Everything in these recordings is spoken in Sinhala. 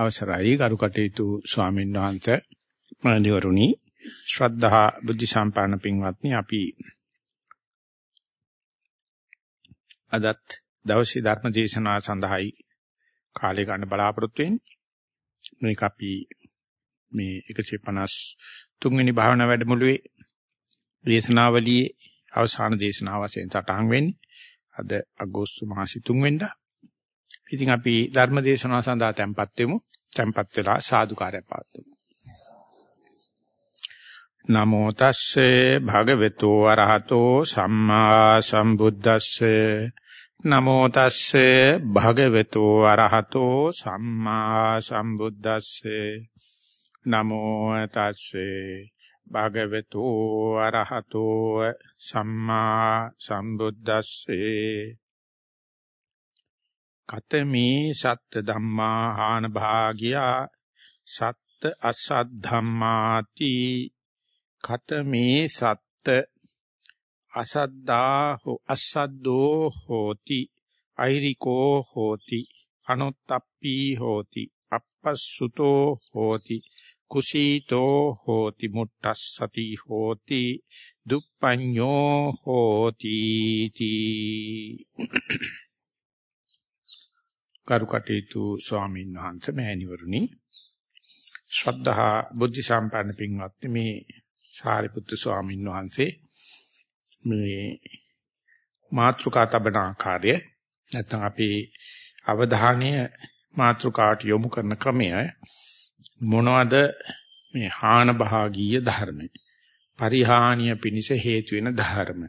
අවසරයි. ගරු කටයුතු ස්වාමීන් වහන්සේ මණ්ඩිවරුනි ශ්‍රද්ධා බුද්ධ සම්පන්න පින්වත්නි අපි අදත් දවසේ ධර්ම දේශනාව සඳහායි කාලය ගන්න බලාපොරොත්තු වෙන්නේ. මේක අපි මේ 153 වෙනි භාවනා වැඩමුළුවේ දේශනාවලියේ අවසාන දේශනාව වශයෙන් සටහන් වෙන්නේ. අද අගෝස්තු මාසෙ 3 වෙනිදා ඉතින් අපි ධර්ම දේශනාව සඳහා tempත් වෙමු. tempත් වෙලා සාදුකාරය පාත්තුමු. නමෝ තස්සේ භගවතු අරහතෝ සම්මා සම්බුද්දස්සේ නමෝ තස්සේ භගවතු අරහතෝ සම්මා සම්බුද්දස්සේ නමෝ තස්සේ භගවතු අරහතෝ සම්මා සම්බුද්දස්සේ කතමේ සත්ත ධම්මා හාන භාගියා සත්ත අසත් ධම්මාති කතමේ සත්ත අසද්දා හෝ අසද්දෝ හෝති අයිරිකෝ හෝති අනොත්තප්පී හෝති අපස්සුතෝ හෝති කුසීතෝ හෝති මුට්ටස්සති හෝති දුප්පඤ්ඤෝ හෝති තී කරුකටේතු ස්වාමීන් වහන්සේ මෑණිවරුනි ශ්‍රද්ධා බුද්ධ සම්පන්න පින්වත්නි මේ සාරිපුත්තු ස්වාමීන් වහන්සේ මේ මාත්‍රිකා තබන ආකාරය නැත්නම් අපි අවධානය මාත්‍රිකාට යොමු කරන ක්‍රමය මොනවද? මේ හාන භාගීය ධර්ම පරිහානිය පිණිස හේතු වෙන ධර්ම.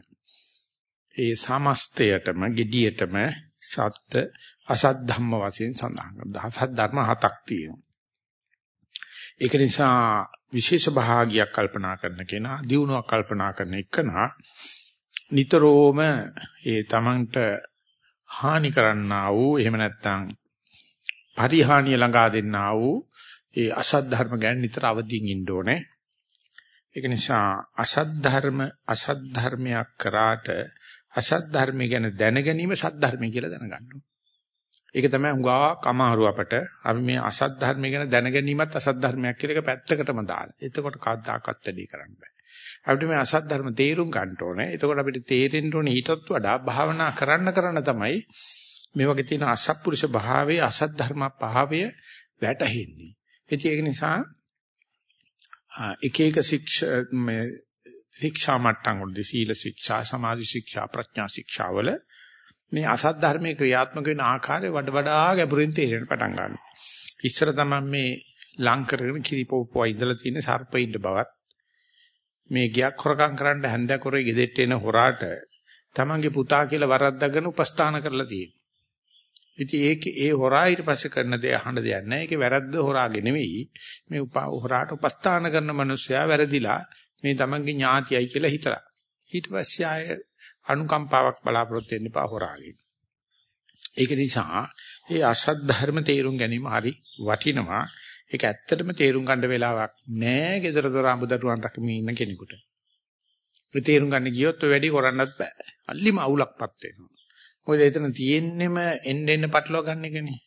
ඒ සමස්තයටම gediyeටම සත්‍ය අසත් ධම්ම වශයෙන් සඳහන් කරනවා. අසත් ධර්ම හතක් තියෙනවා. ඒක නිසා විශේෂ භාගයක් කල්පනා කරන කෙනා, දියුණුවක් කල්පනා කරන එකනා නිතරම ඒ තමන්ට හානි කරන්නා වූ එහෙම නැත්නම් පරිහානිය ළඟා දෙන්නා වූ ඒ අසත් ධර්ම ගැන නිතර අවදීන් ඉන්න ඕනේ. ඒක නිසා අසත් ධර්ම අසත් ධර්මයක් කරාට අසත් ධර්මය ගැන දැන ගැනීම සත් ධර්මය කියලා දැනගන්න ඕනේ. ඒක තමයි හුඟා කමාරු අපට. අපි මේ අසත් ධර්ම ගැන දැන ගැනීමත් අසත් ධර්මයක් කියලා එක පැත්තකටම දාලා. එතකොට කවදාකවත් වැඩි කරන්න බෑ. අපිට මේ අසත් ධර්ම තේරුම් ගන්න ඕනේ. එතකොට අපිට තේරෙන්න ඕනේ ඊටත් වඩා භාවනා කරන්න කරන්න තමයි මේ වගේ තියෙන අසත්පුරුෂ භාවයේ අසත් ධර්ම භාවය වැටහෙන්නේ. ඒක නිසා එක එක ශික්ෂා මේ ශික්ෂා මට්ටම් වලදී සීල ශික්ෂා, සමාධි ශික්ෂා, ප්‍රඥා ශික්ෂා වල මේ අසත් ධර්මයේ ක්‍රියාත්මක වෙන ආකාරය වඩ වඩා ගැඹුරින් තේරෙන්න පටන් ගන්නවා. ඉස්සර තමයි මේ ලං කරගෙන කිරිපොප්පුවා ඉඳලා තියෙන සර්පෙින්ද බවත් මේ ගියක් හොරකම් කරන්න හැන්දකොරේ ගෙදෙට්ට එන හොරාට තමන්ගේ පුතා කියලා වරද්දාගෙන උපස්ථාන කරලා තියෙනවා. ඉතින් ඒක ඒ හොරා ඊට පස්සේ කරන දේ අහන්න දෙයක් නැහැ. ඒකේ වැරද්ද හොරාගේ නෙවෙයි. මේ හොරාට උපස්ථාන කරන මිනිස්සයා වැරදිලා මේ තමන්ගේ ඥාතියයි කියලා හිතලා. ඊට පස්සේ ආය අනුකම්පාවක් බලාපොරොත්තු වෙන්න එපා හොරාගෙන්. ඒක නිසා මේ අසත් ධර්ම තේරුම් ගැනීම හරි වටිනවා. ඒක ඇත්තටම තේරුම් ගන්න වෙලාවක් නෑ gedara dora අමුදරුවන් රකමින් ඉන්න කෙනෙකුට. ඒ තේරුම් ගන්න ගියොත් ඔය වැඩි කරන්නත් බෑ. අල්ලිම අවුලක්පත් වෙනවා. මොකද එතන තියෙන්නෙම එන්න එන්න පටලවා ගන්න එකනේ.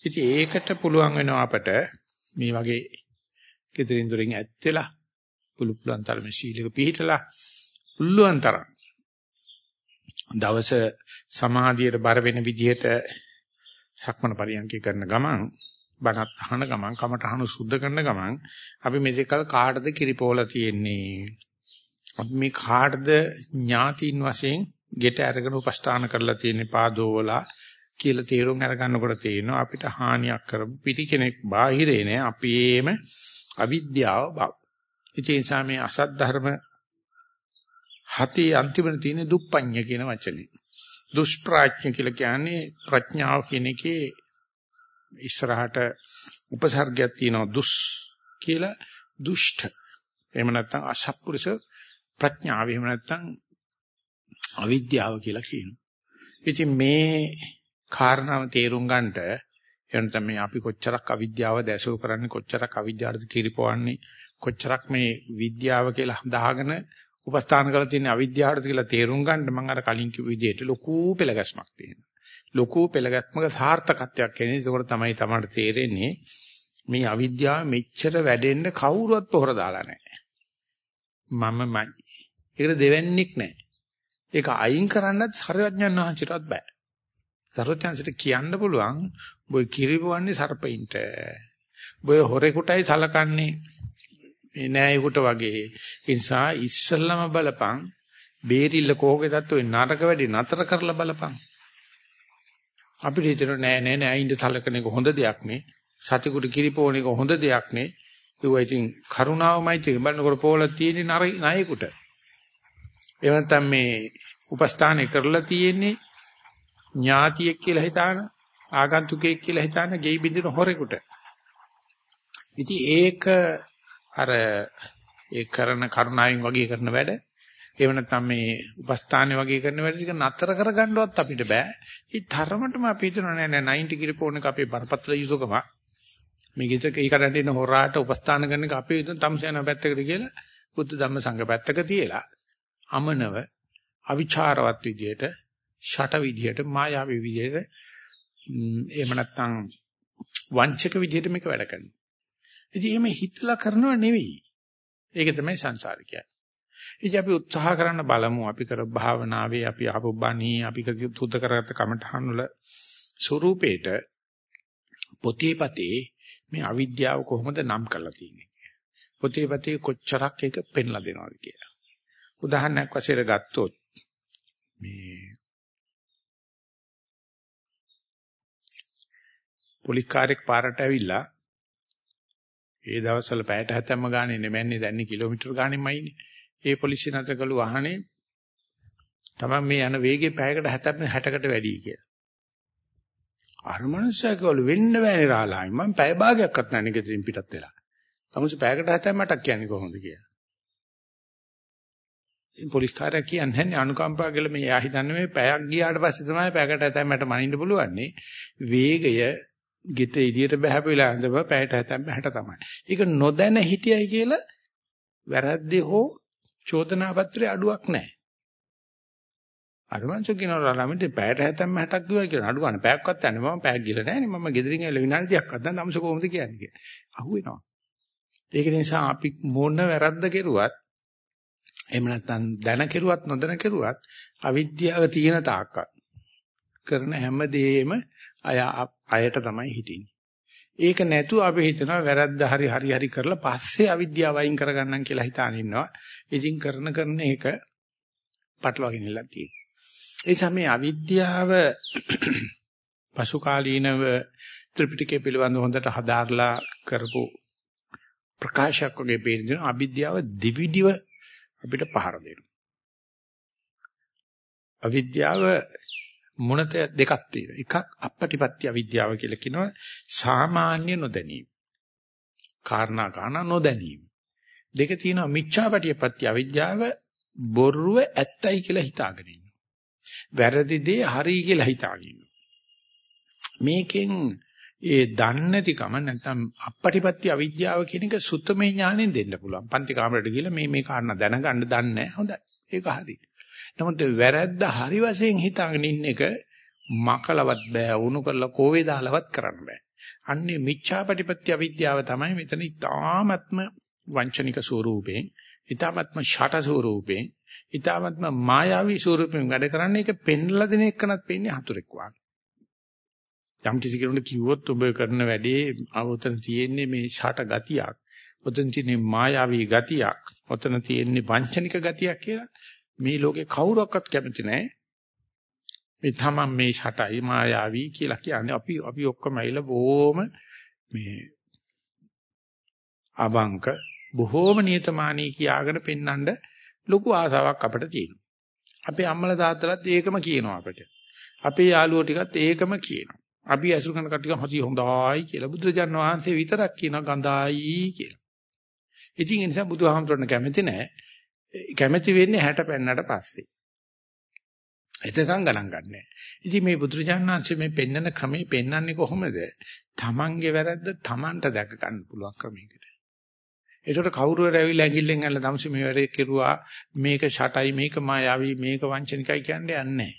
ඉතින් ඒකට පුළුවන් වෙනවා අපට මේ වගේ gedirin dorin ඇත්තලා පුළු පුළුවන් තරම සීලක පිළිහිටලා පුළුවන් තරම් දවස සමාධියට බර වෙන විදිහට සක්මන පරියන්කේ කරන ගමන් බණත් අහන ගමන් කමටහන සුද්ධ කරන ගමන් අපි මෙතෙකල් කාටද කිරිපෝල තියෙන්නේ? අපි මේ කාටද ඥාතින් වශයෙන් ගෙට අරගෙන උපස්ථාන කරලා තියෙන පාදෝවලා කියලා තීරුම් අරගන්නකොට තේරෙනවා අපිට හානියක් කරපු පිටි කෙනෙක් බාහිරේ නෑ. අපේම අවිද්‍යාව බව. ඒ නිසා මේ අසත් ධර්ම හතේ අන්තිමට තියෙන දුප්පඤ්ඤ කියන වචනේ. දුෂ්ප්‍රඥ කියලා කියන්නේ ප්‍රඥාව කියන එකේ ඉස්සරහට උපසර්ගයක් තියෙනවා දුස් කියලා දුෂ්ඨ. එහෙම නැත්නම් අසත්පුරුෂ ප්‍රඥාව එහෙම නැත්නම් අවිද්‍යාව කියලා කියනවා. ඉතින් මේ කාරණාව තේරුම් ගන්නට එනතම මේ අපි කොච්චරක් අවිද්‍යාව දැසෝ කරන්නේ කොච්චරක් අවිද්‍යාවද කිරිපවන්නේ කොච්චරක් මේ විද්‍යාව කියලා හදාගෙන උපස්ථාන කරලා තියෙන අවිද්‍යාවටද කියලා තේරුම් ගන්න මම අර කලින් කිව්ව විදිහට ලොකු පෙළගස්මක් තියෙනවා. ලොකු පෙළගස්මක සාර්ථකත්වයක් එන්නේ. ඒකෝර තමයි තමයි තේරෙන්නේ මේ අවිද්‍යාව මෙච්චර වැඩෙන්න කවුරුවත් පොහොර දාලා නැහැ. මමමයි. ඒකට දෙවන්නේක් නැහැ. ඒක අයින් කරන්නත් සර්වඥාන් වහන්සේටවත් බෑ. සර්වඥාන්සේට කියන්න පුළුවන් බොයි කිරිබවන්නේ සර්පයින්ට. බොයි හොරෙකුටයි සලකන්නේ මේ නෑයෙකුට වගේ. ඒ නිසා ඉස්සල්ලාම බලපං බේරිල්ල කෝකේ තත්ත්වෙ නරක වැඩි නතර කරලා බලපං. අපිට හිතෙනවා නෑ නෑ නෑ ඉඳ සලකන එක හොඳ දෙයක් නේ. සතිකුට කිරිපෝන එක හොඳ දෙයක් නේ. ඒවා ඉතින් කරුණාවමයි තියෙන්නේ. බලනකොට පොල තියෙන්නේ ණයෙකුට. එහෙම නැත්නම් මේ උපස්ථානය කරලා තියෙන්නේ ඥාතියෙක් කියලා හිතාන ආගන්තුකයෙක් කියලා හිතාන ගෙයි බින්දින හොරෙකුට. ඉතින් ඒක අර ඒ කරන කරුණාවෙන් වගේ කරන වැඩ එහෙම නැත්නම් මේ උපස්ථාන වගේ කරන වැඩ ටික නතර කරගන්නවත් අපිට බෑ. ඒ තරමටම අපි හිතනවා නෑ නෑ 90 කිරිපෝන එක අපේ බරපතල යුසකම. මේ ගෙදර ඒකට ඉන්න හොරාට උපස්ථාන කරන එක අපේ හිතන තමසයන පැත්තකට කියලා බුද්ධ ධම්ම සංඝ පැත්තක තියලා අමනව අවිචාරවත් විදියට ෂට විදියට මායාවී විදියට එහෙම නැත්නම් වංචක විදියට මේක වැඩ කරනවා. ඉතින් එහෙම හිතලා කරනව නෙවෙයි. ඒක තමයි සංසාර කියන්නේ. ඉතින් අපි උත්සාහ කරන්න බලමු අපි කර භාවනාවේ අපි ආපු බණී අපි තුත කරගත්ත කමඨහන් වල ස්වરૂපේට පොතේ පතේ මේ අවිද්‍යාව කොහොමද නම් කරලා තියෙන්නේ. පොතේ පතේ කොච්චරක් ඒක පෙන්ලා දෙනවද කියලා. උදාහරණයක් වශයෙන් ගත්තොත් මේ පොලිකාරෙක් පාරට ඇවිල්ලා ඒ දවස්වල පැයට හැතැම්ම ගානේ නෙමෙන්නේ දැන් කිලෝමීටර් ගානෙමයිනේ. ඒ පොලිසිය නතර කළු වාහනේ තමයි මේ යන වේගය පැයකට 70 60කට වැඩි කියලා. අර මනුස්සයා කිව්වලු වෙන්න බෑනේ රාලායි මම පැය භාගයක්වත් නැහැ නිකතින් පිටත් වෙලා. තමුසු පැයකට 70 කියන්නේ කොහොමද කියලා. පොලිස් කාර්යය කියන්නේ නැහැ අනුකම්පා කියලා මේ යා හිතන්නේ මේ පැයක් ගියාට පස්සේ තමයි පැයකට 70ට මනින්න පුළුවන් නේ. වේගය ගෙට එළියට බහැපෙලා ඉඳව පැයට 70 60 තමයි. ඒක නොදැන හිටියයි කියලා වැරද්දේ හෝ චෝදනා පත්‍රයේ අඩුවක් නැහැ. අරමංශ කියනවා ළමිට පැයට 70 60ක් ගියා කියලා අඩු ගන්න පැයක්වත් යන්නේ මම පැයක් ගිහලා නැහැ නේ මම ගෙදරින් ඇවිල්ලා විනාඩි 30ක් අද්දන් තමස කොහොමද කියන්නේ කියලා. අහුවෙනවා. ඒක නිසා අපි මොන වැරද්ද කෙරුවත් එහෙම නැත්නම් දැන කෙරුවත් නොදැන කෙරුවත් අවිද්‍යාව තියෙන තාක්කල් කරන හැම දෙයක්ම අය අයට තමයි හිටින්නේ. ඒක නැතුව අපි හිතනවා වැරද්ද හරි හරි හරි කරලා පස්සේ අවිද්‍යාව අයින් කරගන්නම් කියලා හිතාන ඉන්නවා. ඉතින් කරන කරන එක පටලවාගෙන ඉල්ලක් තියෙනවා. ඒ සමේ අවිද්‍යාව පසු කාලීනව ත්‍රිපිටකය පිළිබඳව හොඳට හදාarලා කරපු ප්‍රකාශයක් වගේ පේන දෙන අවිද්‍යාව දිවිදිව අපිට පහර දෙනවා. අවිද්‍යාව මුණත දෙකක් තියෙනවා. එකක් අපපටිපත්‍ය අවිද්‍යාව කියලා කියනවා සාමාන්‍ය නොදැනීම. කාරණා ගන්න නොදැනීම. දෙක තියෙනවා මිච්ඡාපටිපත්‍ය අවිද්‍යාව බොරුව ඇත්තයි කියලා හිතාගෙන ඉන්නවා. වැරදි දේ හරි කියලා හිතාගෙන මේකෙන් ඒ දන්නේ නැතිකම නැත්නම් අපපටිපත්‍ය අවිද්‍යාව කියන එක සුත්තමේ ඥාණයෙන් දෙන්න පුළුවන්. පන්ති කාමරයට ගිහලා මේ මේ කාරණා දැනගන්න දන්නේ නැහැ. හොඳයි. ඒක හරි. නමුත් වැරද්ද හරි වශයෙන් හිතාගෙන ඉන්න එක මකලවත් බෑ උණු කරලා කෝවේ දාලවත් කරන්න බෑ. අන්නේ මිච්ඡාපටිපත්‍ය අවිද්‍යාව තමයි මෙතන ඊ타ත්ම වංචනික ස්වරූපයෙන් ඊ타ත්ම ෂට ස්වරූපයෙන් ඊ타ත්ම මායාවී ස්වරූපයෙන් වැඩ කරන්නේ ඒක පෙන්ලා දෙන එකනත් පෙන්නේ හතුරෙක් වගේ. යම් කිසි කෙනෙකුට කිව්වොත් ඔබ කරන වැඩේ අවතන තියෙන්නේ මේ ෂට ගතියක්. ඔතන තියෙන්නේ මායාවී ගතියක්. ඔතන තියෙන්නේ වංචනික ගතියක් කියලා මේ ලෝකේ කවුරක්වත් කැමති නැහැ. මේ තමන් මේ ෂටයි මායාවී කියලා කියන්නේ අපි අපි ඔක්කොම ඇවිල්ලා බොහොම මේ අබංක බොහොම නියතමානී කියාගෙන පෙන්වන්න ලොකු ආසාවක් අපිට තියෙනවා. අපේ අම්මලා තාත්තලාත් ඒකම කියනවා අපිට. අපේ යාළුවෝ ටිකත් ඒකම කියනවා. අපි ඇසුරු කරන කට්ටිය හරි හොඳයි කියලා බුදුරජාණන් වහන්සේ විතරක් කියනවා ගඳයි කියලා. ඉතින් ඒ නිසා බුදුහාමුදුරන් කැමති නැහැ. කැමති වෙන්නේ 60 පෙන්නට පස්සේ. එතකන් ගණන් ගන්නෑ. ඉතින් මේ බුදුරජාණන් වහන්සේ මේ පෙන්නන ක්‍රමේ පෙන්වන්නේ කොහොමද? තමන්ගේ වැරද්ද තමන්ට දැක ගන්න පුළුවන් ක්‍රමයකට. ඒකට කවුරු හරි ඇවිල්ලා ඇඟිල්ලෙන් අල්ල තමසි මේ වැඩේ කෙරුවා මේක ෂටයි මේක මායාවී මේක වංචනිකයි කියන්නේ යන්නේ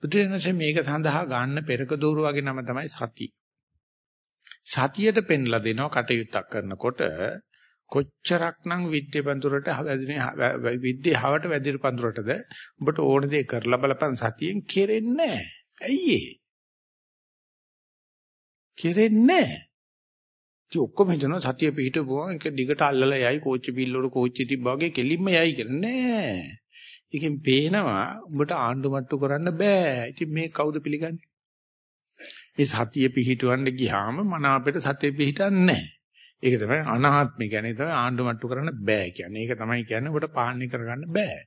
බුදුරජාණන්සේ මේක සඳහා ගන්න පෙරක දూరు වගේ නම තමයි සති. සතියට පෙන්ලා දෙනවා කටයුත්තක් කරනකොට කොච්චරක්නම් විද්‍ය පඳුරට වැදිනේ විද්‍ය හවට වැදිර පඳුරටද ඔබට ඕන දේ කරලා බලපන් සතියෙන් කෙරෙන්නේ නැහැ. ඇයි ඒ? කෙරෙන්නේ නැහැ. ඉතින් ඔක්කොම හිතනවා සතිය පිටුපුවා ඒක දිගට අල්ලලා යයි කෝච්චි බිල්ලවල කෝච්චි තිබ්බා වගේ කෙලින්ම යයි කියලා නෑ. ඒකෙන් පේනවා උඹට ආණ්ඩු මට්ටු කරන්න බෑ. ඉතින් මේ කවුද පිළිගන්නේ? මේ සතිය පිහිටවන්න ගියාම මන අපිට සතිය පිහිටන්නේ නැහැ. ඒක තමයි අනාත්මය කියන්නේ තමයි ආණ්ඩු මට්ටු කරන්න බෑ කියන්නේ. ඒක තමයි කියන්නේ ඔබට පාලනය කරගන්න බෑ.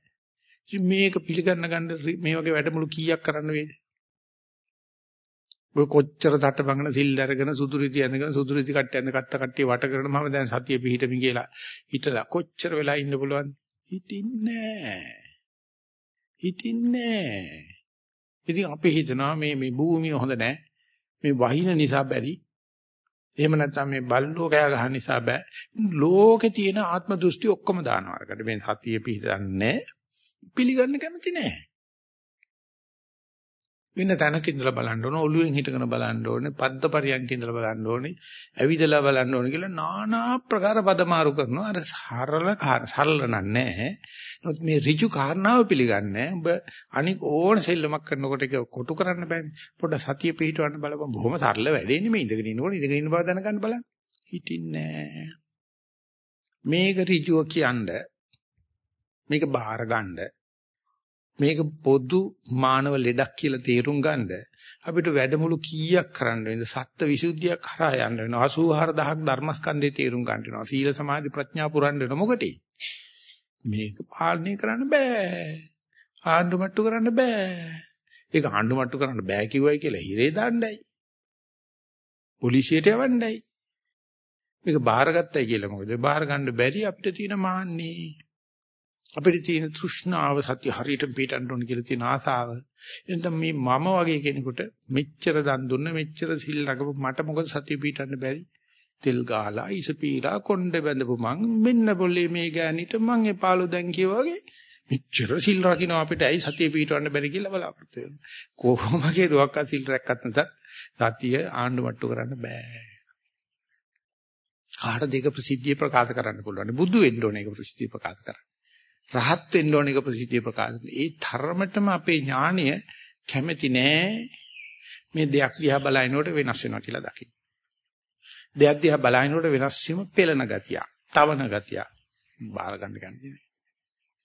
ඉතින් මේක පිළිගන්න ගන්න මේ වගේ වැඩමුළු කීයක් කරන්න වේද? ඔය කොච්චර තටබංගන සිල් අරගෙන සුදුරිති යනගෙන සුදුරිති කට්ටියන් කත්ත කට්ටිය වට කරන මම දැන් සතිය පිහිටමි කියලා හිටලා කොච්චර වෙලා ඉන්න පුළුවන් හිටින්නේ හිටින්නේ ඉතින් අපි හිතනවා මේ මේ භූමිය හොඳ නැහැ මේ වහින නිසා බැරි එහෙම නැත්නම් මේ බල්ලෝ කෑ ගහන නිසා බෑ. ලෝකේ තියෙන ආත්ම දෘෂ්ටි ඔක්කොම දානවා අරකට. මේ සතිය පිහිටන්නේ පිළිගන්න කැමති නැහැ වෙන තැනක ඉඳලා බලන්න ඕන ඔළුවෙන් හිටගෙන බලන්න ඕනේ පද්ද පරියන්ක ඉඳලා බලන්න ඕනේ ඇවිදලා බලන්න ඕනේ කියලා নানা ප්‍රකාර පදමාරු කරනවා. අර සරල සරල නෑ නමුත් මේ ඍජු කාරණාව පිළිගන්නේ ඔබ අනික ඕන සෙල්ලමක් කරනකොට ඒක කොටු කරන්න බෑනේ. පොඩ්ඩ සතිය පිහිටවන්න බලපන්. බොහොම සරල වැඩේනේ මේ ඉඳගෙන ඉන්නකොට ඉඳගෙන ඉන්න බව දැනගන්න බලන්න. හිටින්නේ මේක ඍජුව කියන්නේ මේක බාර ගන්නේ මේක පොදු මානව ලෙඩක් කියලා තේරුම් ගන්න අපිට වැඩමුළු කීයක් කරන්න වෙනද? සත්ත්ව විසුද්ධියක් කරා යන්න වෙනවා. 84000ක් ධර්මස්කන්ධේ තේරුම් ගන්න වෙනවා. සීල සමාධි ප්‍රඥා පුරන්න වෙන මොකටේ මේක පාලනය කරන්න බෑ. ආණ්ඩු මට්ටු කරන්න බෑ. ඒක ආණ්ඩු මට්ටු කරන්න බෑ කිව්වයි කියලා හිරේ දාන්නයි පොලිසියට යවන්නයි. මේක බාරගත්තයි කියලා මොකද? බාර ගන්න බැරි අපිට තියෙන මාන්නේ. අපිට තියෙන තෘෂ්ණාව සත්‍ය හරියට පිටන්න ඕන කියලා තියෙන ආසාව. එතන මේ මම වගේ කෙනෙකුට මෙච්චර දන් දුන්න මෙච්චර සිල් රකපු මට මොකද සත්‍ය පිටන්න බැරි? තෙල් ගාලා ඉස පීලා කොණ්ඩ බැඳපු මං මෙන්න બોලේ මේ ගෑනිට මං එපාලු දැන් වගේ මෙච්චර සිල් රකින්න අපිට ඇයි සතිය පිටවන්න බැරි කියලා බලාපොරොත්තු වෙනවා. කොහොමගේ රුවක් සිල් රැක්කත් නැතත් සතිය ආණ්ඩු මට්ටු කරන්න බෑ. කාටද ඒක ප්‍රසිද්ධිය ප්‍රකාශ කරන්න පුළුවන්. බුදු වෙන්න ඕනේ ඒක ප්‍රසිද්ධිය ප්‍රකාශ කරන්න. රහත් වෙන්න ඕන එක ප්‍රසිද්ධිය ප්‍රකාශ ඒ තරමටම අපේ ඥාණය කැමැති නෑ මේ දෙයක් දිහා බලනකොට වෙනස් වෙනවා කියලා දකින්න. දෙයක් දිහා බලනකොට වෙනස් වීම පෙළන ගතිය, තවන ගතිය බාර ගන්න ගන්නේ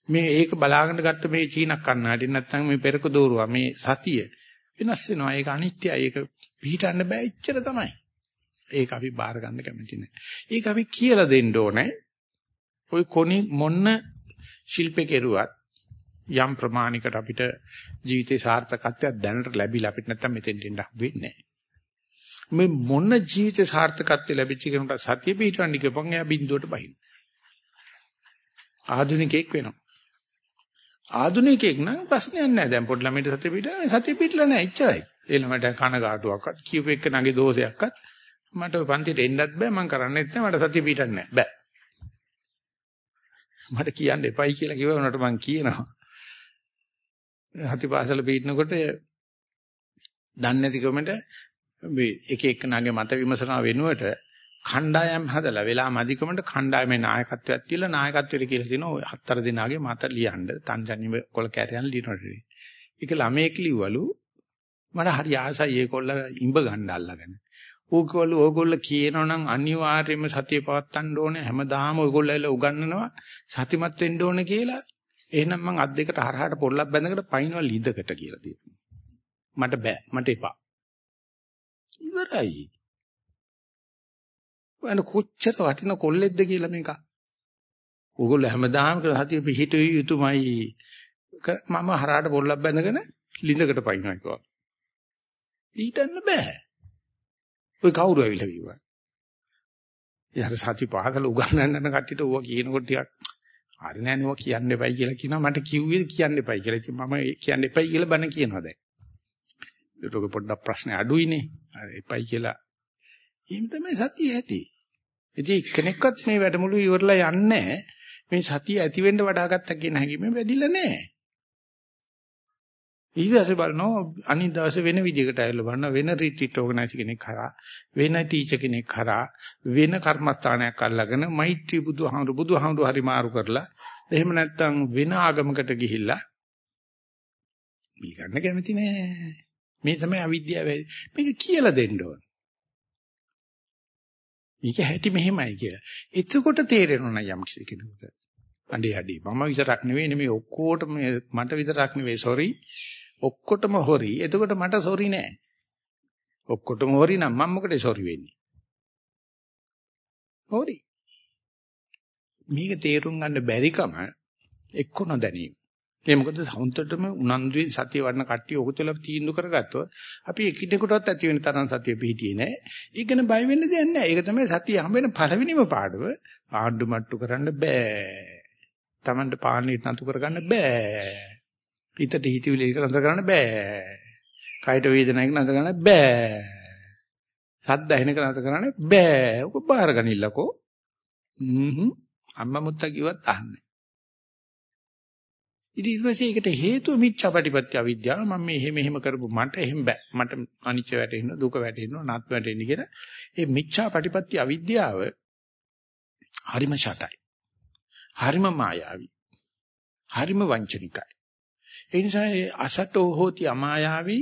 මේ ඒක බලාගෙන ගත්ත මේ චීන කන්නාඩි නැත්නම් මේ පෙරක දෝරුවා මේ සතිය වෙනස් වෙනවා. ඒක අනිත්‍යයි. ඒක පිළිටන්න බෑ ඉච්චර තමයි. ඒක අපි බාර ගන්න කැමති නෑ. ඒක අපි කියලා දෙන්න ඕනේ. ওই කොනි මොන්න ශිල්පේ කෙරුවත් යම් ප්‍රමාණයකට අපිට ජීවිතේ සාර්ථකත්වයක් දැනට ලැබිලා අපිට නැත්තම් මෙතෙන්ට එන්න වෙන්නේ මේ මොන ජීවිතේ සාර්ථකත්වය ලැබිච්ච කෙනෙකුට සතිය පිටවන්න කියපන් එයා බින්දුවට බහින. ආධුනිකයෙක් වෙනවා. ආධුනිකයෙක් නම් ප්‍රශ්නයක් නැහැ. දැන් පොඩි ළමයිට සතිය පිටවන්නේ සතිය පිටලා නැහැ. එච්චරයි. ඒ ළමයට කනගාටුවක්වත් කියූප එක්ක නගේ දෝෂයක්වත් මට ඔය පන්තිට එන්නත් බෑ මම කරන්නෙත් නැහැ මට සතිය පිටන්නේ නැහැ. බෑ. මට කියන්න එපයි කියලා කිව්ව උනට මං කියනවා. හතිපාසල පිටනකොට දන්නේ නැතිකමට මේ එක එක නාගේ මත විමසනා වෙනුවට කණ්ඩායම් හදලා වෙලා මදිකමට කණ්ඩායමේ නායකත්වයක් තියලා නායකත්වයට කියලා දෙනවා ඔය හතර දිනාගේ මත ලියන්න තංජන්නිම කොල කැරයන් ලියනට. ඒක ළමයෙක් ලිව්වලු මට හරි ආසයි ඒකොල්ල ඉඹ ගන්න අල්ලගෙන. ඕකවල ඕගොල්ල කියනවනම් අනිවාර්යයෙන්ම සතිය පවත්තන්න ඕනේ. හැමදාම ඕගොල්ලෝ ඇවිල්ලා උගන්වනවා. සතිමත් වෙන්න ඕනේ කියලා. එහෙනම් මං අත් දෙකට හරහාට පොල්ලක් බැඳගෙන පයින්වල ඉදකට කියලා තියෙනවා. මට බෑ. මට එපා. ඉවරයි. වන කොච්චර වටින කොල්ලෙක්ද කියලා මේක. ඕගොල්ලෝ හැමදාම කරන සතිය පිහිටුවේ යුතුමයි. මම හරහාට පොල්ලක් බැඳගෙන ලිඳකට පයින්නවා කියලා ඊටන්න බෑ. ඔය කවුරු ඇවිල්ලා කිව්වා. යාර සති පහදල උගන්වන්න යන කට්ටියට ඕවා කියනකොට ටිකක් හරි නෑනේ ඕවා කියන්න එපයි කියලා කියනවා මට කිව්වේ කියන්න එපයි කියලා. ඉතින් මම කියන්න එපයි කියලා බන කියනවා දැන්. ඒක පොඩ්ඩක් ප්‍රශ්නේ අඩුයිනේ. අර එපයි කියලා. එහෙම තමයි සතිය ඇති. ඉතින් කෙනෙක්වත් මේ වැඩමුළු ඉවරලා යන්නේ මේ සතිය ඇති වෙන්න වඩා ගත්තා කියන හැඟීම වැඩිලා නෑ. ඊට බලනවා අනිත් දවසේ වෙන විදිහකට ඇවිල්ලා බලන වෙන රිට්‍රීට් ඕගනයිසර් කෙනෙක් කරා වෙන ටීචර් කෙනෙක් කරා වෙන කර්මස්ථානයක් අල්ලගෙන මෛත්‍රී බුදුහාමුදුරු බුදුහාමුදුරු හරි මාරු කරලා එහෙම නැත්නම් වෙන ආගමකට ගිහිල්ලා පිළිගන්න කැමති නෑ. මේ තමයි අවිද්‍යාව. මේක කියලා දෙන්න ඕන. මේක හැටි මෙහෙමයි කියලා. එතකොට තේරෙනවා නම් යම් කිසි කෙනෙකුට. අඬේ අඩේ මම විතරක් නෙවෙයි නෙමෙයි ඔක්කොටම මට විතරක් නෙවෙයි සෝරි ඔක්කොටම හොරි. එතකොට මට සොරි නෑ. ඔක්කොටම හොරි නම් මම මොකටද සොරි වෙන්නේ? හොරි. මේක තේරුම් ගන්න බැරිකම එක්ක නොදැනීම. ඒ මොකද සෞන්දර්යම උනන්දුවේ සතිය වඩන කට්ටිය ඔක තුළ තීන්දුව කරගත්තොත් අපි එකිනෙකටවත් ඇති වෙන තරම් සතිය පිහිටියේ නෑ. ඒක ගැන බය වෙන්න දෙයක් නෑ. ඒක තමයි සතිය හම්බ වෙන පළවෙනිම පාඩම. ආඩු මට්ටු කරන්න බෑ. Tamanට පාන්නේට නතු කරගන්න බෑ. හිතට හිතවිලි එක නතර කරන්න බෑ. කයට වේදනාවක් නතර කරන්න බෑ. සද්ද ඇහෙනක නතර කරන්න බෑ. ඔක බාර ගනින්නකෝ. හ්ම් අම්මා මුත්තා කිව්වත් අහන්නේ. ඉතින් ඊට පස්සේ ඒකට හේතුව මිච්ඡාපටිපත්‍ය අවිද්‍යාව මම මේ එහෙම එහෙම කරපු මට එහෙම බෑ මට අනිච්ච වැටෙන්න දුක වැටෙන්න නත් වැටෙන්න කියලා ඒ මිච්ඡාපටිපත්‍ය අවිද්‍යාව හරිම ෂටයි හරිම මායාවි හරිම වංචනිකයි ඒ නිසා ඒ අසතෝ හෝති අමායාවි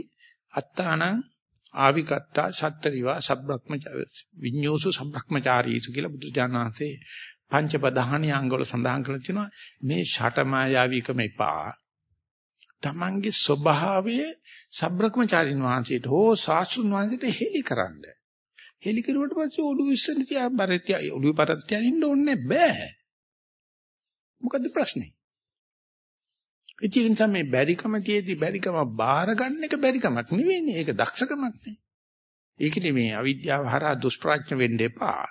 අත්තානං ආවිකත්තා සත්තරිවා සබ්‍රක්‍මච විඤ්ඤෝසු සබ්‍රක්‍මචාරීසු කියලා බුදුජානනාංශේ පංච ප්‍රධානී අංගවල සඳහන් කරලා තිනවා. මේ ෂට මායාවිකම එපා. තමන්ගේ ස්වභාවය සබ්‍රක්‍මචාරින් වහන්සේට හෝ සාස්ෘන් වහන්සේට හෙලි කරන්න. හෙලි කරුවට පස්සේ ඔළුව ඉස්සෙල්ලා තියා බරතිය ඔළුව පරත් තියාගෙන ඉන්න බෑ. මොකද්ද ප්‍රශ්නේ? ඒක නිසා මේ බැරිකම තියේදී බැරිකම බාර ගන්න එක බැරිකමක් නෙවෙයිනේ. ඒක දක්ෂකමක් නේ. ඒකනේ මේ අවිද්‍යාව හරහා දුෂ්ප්‍රඥ වෙන්න එපා.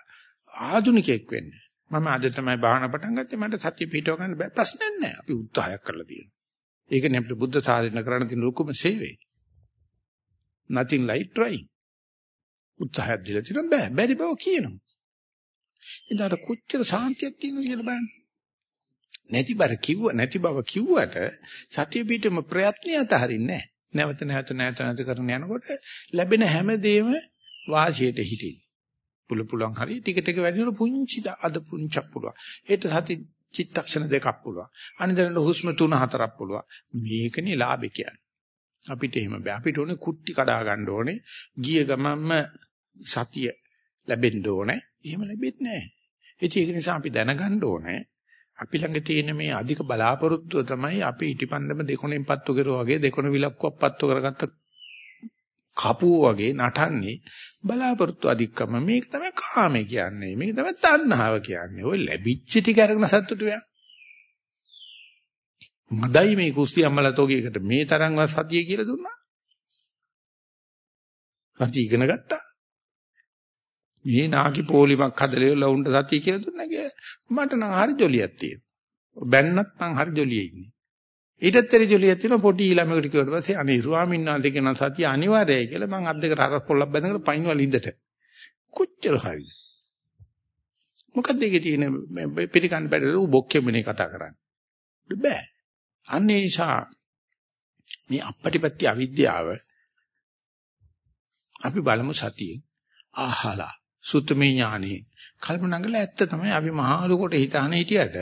ආධුනිකෙක් වෙන්න. මම අද තමයි භාවනා පටන් ගත්තේ මට සත්‍ය පිටව ගන්න බෑ ප්‍රශ්නයක් නෑ. අපි උත්සාහයක් කරලා තියෙනවා. ඒකනේ අපිට බුද්ධ සාධන කරන්න තියෙන ලොකුම සේවය. nothing like trying. උත්සාහයක් දීලා තියෙනවා බෑ. බැරි බව කියනවා. ඉතින් කොච්චර සාන්තියක් තියෙනවද කියලා බලන්න. නැති බර කිව්ව නැති බව කිව්වට සතිය පිටම ප්‍රයත්නය අතහරින්නේ නැවත නැවත නැවත නැවත කරන යනකොට ලැබෙන හැමදේම වාසියට හිටින්. පුළු පුළුවන් හරි ටික ටික වැඩි වෙන පුංචි අද පුංචක් පුළුවන්. ඒත් සති චිත්තක්ෂණ දෙකක් පුළුවන්. අනිදරට හුස්ම තුන හතරක් පුළුවන්. මේකනේ ලාභේ කියන්නේ. අපිට එහෙම බෑ. අපිට ඕනේ කුට්ටි කඩා ගන්න ඕනේ. ගිය ගමන්ම සතිය ලැබෙන්න ඕනේ. එහෙම ලැබෙන්නේ නැහැ. ඒක නිසා අපි දැනගන්න ඕනේ අපි ළඟ තියෙන මේ අධික බලාපොරොත්තුව තමයි අපි ඉටිපන්දම දෙකොණෙන් පත්තු කරුවා වගේ දෙකොණ විලක්කුවක් පත්තු කරගත්ත කපුව වගේ නටන්නේ බලාපොරොත්තු අධිකම. මේක තමයි කාමය කියන්නේ. මේක තමයි තණ්හාව කියන්නේ. ඔය ලැබිච්ච ටික අරගෙන සතුටු වෙනවා මදයි මේ කුස්ති අම්මලා තෝගේකට. මේ තරම්වත් සතිය කියලා දුන්නා. සතිය ඉගෙන ගත්තා. මේ නාකි පොලිමක් හදලා ලවුන්ට සතිය කියලා දුන්නා කියලා මට නම් හරි ජොලියක් තියෙනවා. බැන්නත් මං හරි ජොලියේ ඉන්නේ. ඊටත් ඇරි ජොලියක් තියෙනවා පොඩි ළමයෙකුට කිව්වට පස්සේ අනේ ස්වාමීන් වහන්සේ කියන සතිය අනිවාර්යයි කියලා මං අත් දෙකට හරස් පොල්ලක් බැඳගෙන පයින්වල ඉඳට. කොච්චර හරිද? මොකක්ද ඒකේ තියෙන පිළිකන් බැලුවොත් ඌ බොක්කෙමනේ කතා කරන්නේ. බෑ. අන්න ඒ නිසා මේ අපපටිපත්‍ය අවිද්‍යාව අපි බලමු සතියේ ආහලා සුත්තමේ ඥානෙ කල්පනා කරලා ඇත්ත තමයි අපි මහා ලෝකෙට හිතාන හිටියට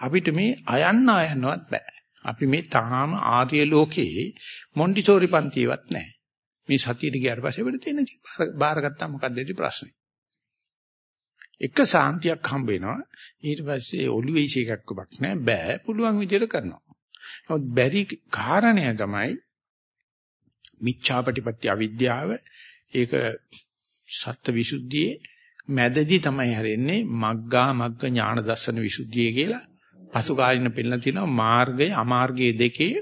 අපිට මේ අයන්න අයන්නවත් බෑ. අපි මේ තාම ආර්ය ලෝකේ මොන්ටිසෝරි පන්තියවත් නැහැ. මේ සතියට ගියාට පස්සේ අපිට තියෙන බාරගත්තා මොකක්ද ඒ ප්‍රශ්නේ. එක සාන්තියක් හම්බ වෙනවා. ඊට පස්සේ ඔළුවේ ඉෂේකක්වත් නැහැ. බෑ පුළුවන් විදිහට කරනවා. නමුත් බැරි කාරණය තමයි මිච්ඡාපටිපත්‍ය අවිද්‍යාව. ඒක සත්‍ය විසුද්ධියේ මැදදී තමයි හැරෙන්නේ මග්ගා මග්ග ඥාන දර්ශන විසුද්ධිය කියලා. පසු කාලින පෙළන තියෙනවා මාර්ගය අමාර්ගයේ දෙකේ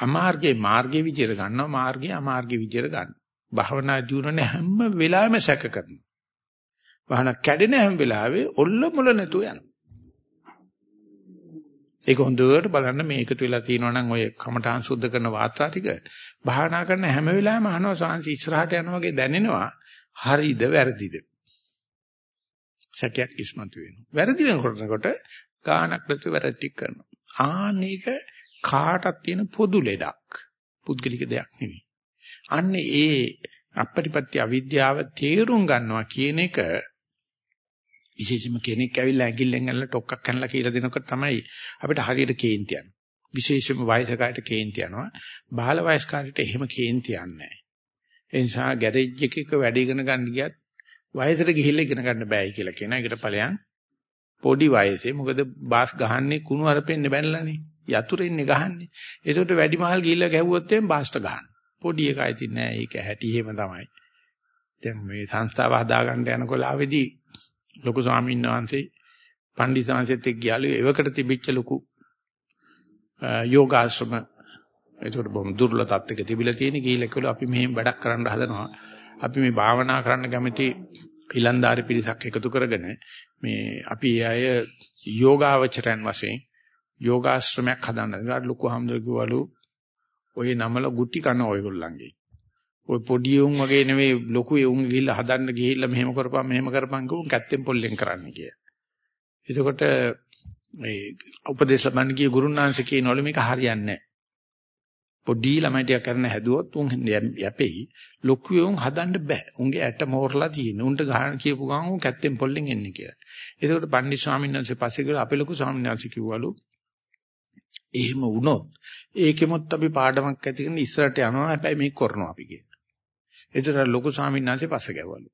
අමාර්ගයේ මාර්ගයේ විදියට ගන්නවා මාර්ගයේ අමාර්ගයේ විදියට ගන්න. භාවනා දියුණුවන හැම වෙලාවෙම සැක කරනවා. වහන කැඩෙන හැම වෙලාවෙ ඔල්ල මුල නැතුව යනවා. ඒක හොඳට බලන්න මේ එකතු වෙලා තියෙනවා නම් ඔය කමඨාන් සුද්ධ කරන වාර්තා ටික භාවනා කරන හැම වෙලාවෙම අහනවා සාංශ ඉස්සරහට යනවා වගේ දැනෙනවා හරිද වැරදිද සැකයක් ඉස්මතු වෙනවා වැරදි වෙනකොට ගානක් නැතුව වැරදි කරනවා ආනේක කාටක් තියෙන පොදු ලෙඩක් පුද්ගලික දෙයක් නෙවෙයි. අන්න ඒ අපපටිපත්‍ය අවිද්‍යාව තේරුම් ගන්නවා කියන එක විශේෂම කෙනෙක් ඇවිල්ලා ඇඟිල්ලෙන් ඇල්ල ටොක්ක්ක් කනලා කියලා දෙනකොට තමයි අපිට හරියට කේන්ති යන්නේ. විශේෂම වයසකයට කේන්ති යනවා. බාල වයස්කාරයට එහෙම කේන්ති යන්නේ නැහැ. ඒ නිසා ගෑරේජ් එකක වැඩ ඉගෙන ගන්න ගියත් වයසට ගිහිල්ලා ඉගෙන ගන්න බෑයි කියලා කියන එකට ඵලයන් පොඩි වයසේ මොකද බාස් ගහන්නේ කුණු අරපෙන්නේ බැනලානේ. යතුරෙන්නේ ගහන්නේ. ඒකට වැඩිමහල් ගිහිල්ලා ගැහුවොත් එම් බාස්ට ගහන. පොඩි එකයි තින්නේ නෑ ඒක හැටි එහෙම තමයි. දැන් මේ සංස්ථාව හදාගන්න යනකොට ආවේදී ලොකු ස්වාමීන් වහන්සේ පණ්ඩිත සංසෙත් එක්ක ගියාලු එවකට තිබිච්ච ලොකු යෝගාශ්‍රම ඒකට බොහොම දුර්ලභ තත්ත්වයක තිබිලා තියෙන ගිහිල්ලා කිව්වා අපි මෙහෙම වැඩක් කරන්න හදනවා. අපි මේ භාවනා කරන්න කැමති ඊලන්දාරි පිරිසක් එකතු කරගෙන මේ අපි අය යෝගාවචරයන් වශයෙන් යෝගාශ්‍රමයක් හදන්න. ඒකට ලොකු හම්දුරුවලු ඔය නමල ගුටි කන ඔයගොල්ලන්ගේ. ඔය පොඩි උන් වගේ නෙවෙයි ලොකු උන් ගිහිල්ලා හදන්න ගිහිල්ලා මෙහෙම කරපන් මෙහෙම කරපන් කිව්වොත් කැත්තෙන් පොල්ලෙන් කරන්න කිය. එතකොට මේ උපදේශ බණ්ඩිය ගුරුනාංශ කියනවලු මේක හරියන්නේ නැහැ. පොඩි ළමයි ටික කරන හැදුවොත් උන් යැපෙයි ලොකු උන් හදන්න බෑ. උන්ගේ ඇට මෝරලා තියෙන. උන්ට ගහන කියපු ගමන් උන් කැත්තෙන් පොල්ලෙන් එන්නේ කියලා. එතකොට පණ්ඩිත ස්වාමීන් වහන්සේ පස්සේ ගිහලා අපේ ලොකු ස්වාමීන් වහන්සේ කිව්වලු එහෙම වුණොත් ඒකෙමොත් අපි පාඩමක් ඇති කරගෙන ඉස්සරහට යනවා හැබැයි මේක කරනවා අපි කියන. එතන ලොකු ස්වාමීන් වහන්සේ පස්ස ගැවවලු.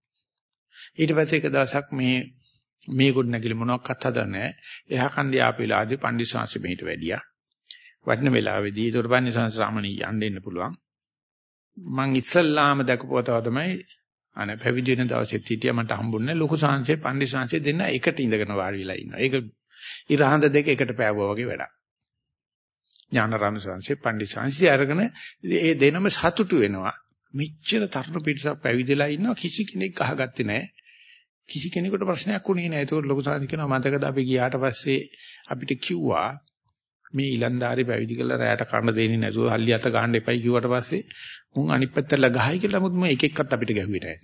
ඊට පස්සේ එක දවසක් මේ මේ ගොඩ නැගිලි මොනවාක්වත් හදන්නේ එහා කන්දේ ආපෙලාදී පණ්ඩිත ශාස්ත්‍රි මෙහිට වැඩියා. වටින වෙලාවේදී ඒතර පණ්ඩිත ශාස්ත්‍රි රාමණී යන්න එන්න පුළුවන්. මං ඉස්සල්ලාම දැකපුවා තමයි අනේ පැවිදි වෙන දවසෙත් හිටියා මට හම්බුන්නේ ලොකු ශාන්සේ පණ්ඩිත ශාන්සේ දෙන්න එකට ඉඳගෙන වාඩි වෙලා ඉන්නවා. ඒක ඉරහඳ දෙක එකට පෑවුවා වගේ වැඩක්. ඥානරාම සංසේ පණ්ඩිත සංසේ අරගෙන ඒ දෙනම සතුටු වෙනවා. මෙච්චර තරුණ පිරිසක් පැවිදිලා ඉන්නවා කිසි කෙනෙක් අහගත්තේ නැහැ. කිසි කෙනෙකුට ප්‍රශ්නයක් උනේ නැහැ. ඒක ලොකු සාධි කියනවා මතකද අපි ගියාට පස්සේ අපිට කිව්වා මේ ඊලන්දාරි පැවිදි කරලා රැයට කන්න දෙන්නේ නැතුව හල්ලි අත ගන්න එපයි කිව්වට පස්සේ මුන් අනිත් පැත්තට ගහයි කියලා මුත් මේ එක එක්කත් අපිට ගැහුවේ නැහැ.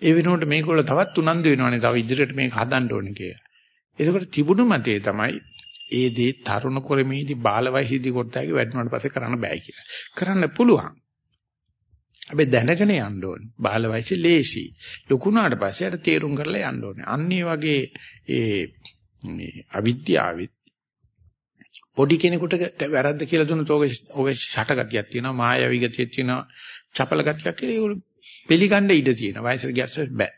ඒ වෙනුවට මේගොල්ලෝ තවත් උනන්දු වෙනවනේ තව ඉදිරියට මේක හදන්න ඕනේ කියලා. එතකොට තිබුණු මතේ තමයි ඒ දේ තරුණ කොරමේදී බාල වයසේදී කොටාගේ වැඩුණාට පස්සේ කරන්න බෑ කියලා. කරන්න පුළුවන්. හැබැයි දැනගෙන යන්න ඕනේ. බාල වයසේ ලේසි. ලොකුනාට පස්සේ අර තේරුම් කරලා යන්න ඕනේ. අන්න වගේ ඒ මේ අවිද්‍යාවෙත් පොඩි කෙනෙකුට වැරද්ද කියලා දුන්නොත් ඔගේ ඔගේ ෂටගතියක් තියෙනවා මායාවි ගතියක් තියෙනවා චපල ගතියක් කියලා ඒක පිළිගන්න ඉඩ තියෙනවා. වයසට ගියත් බෑ.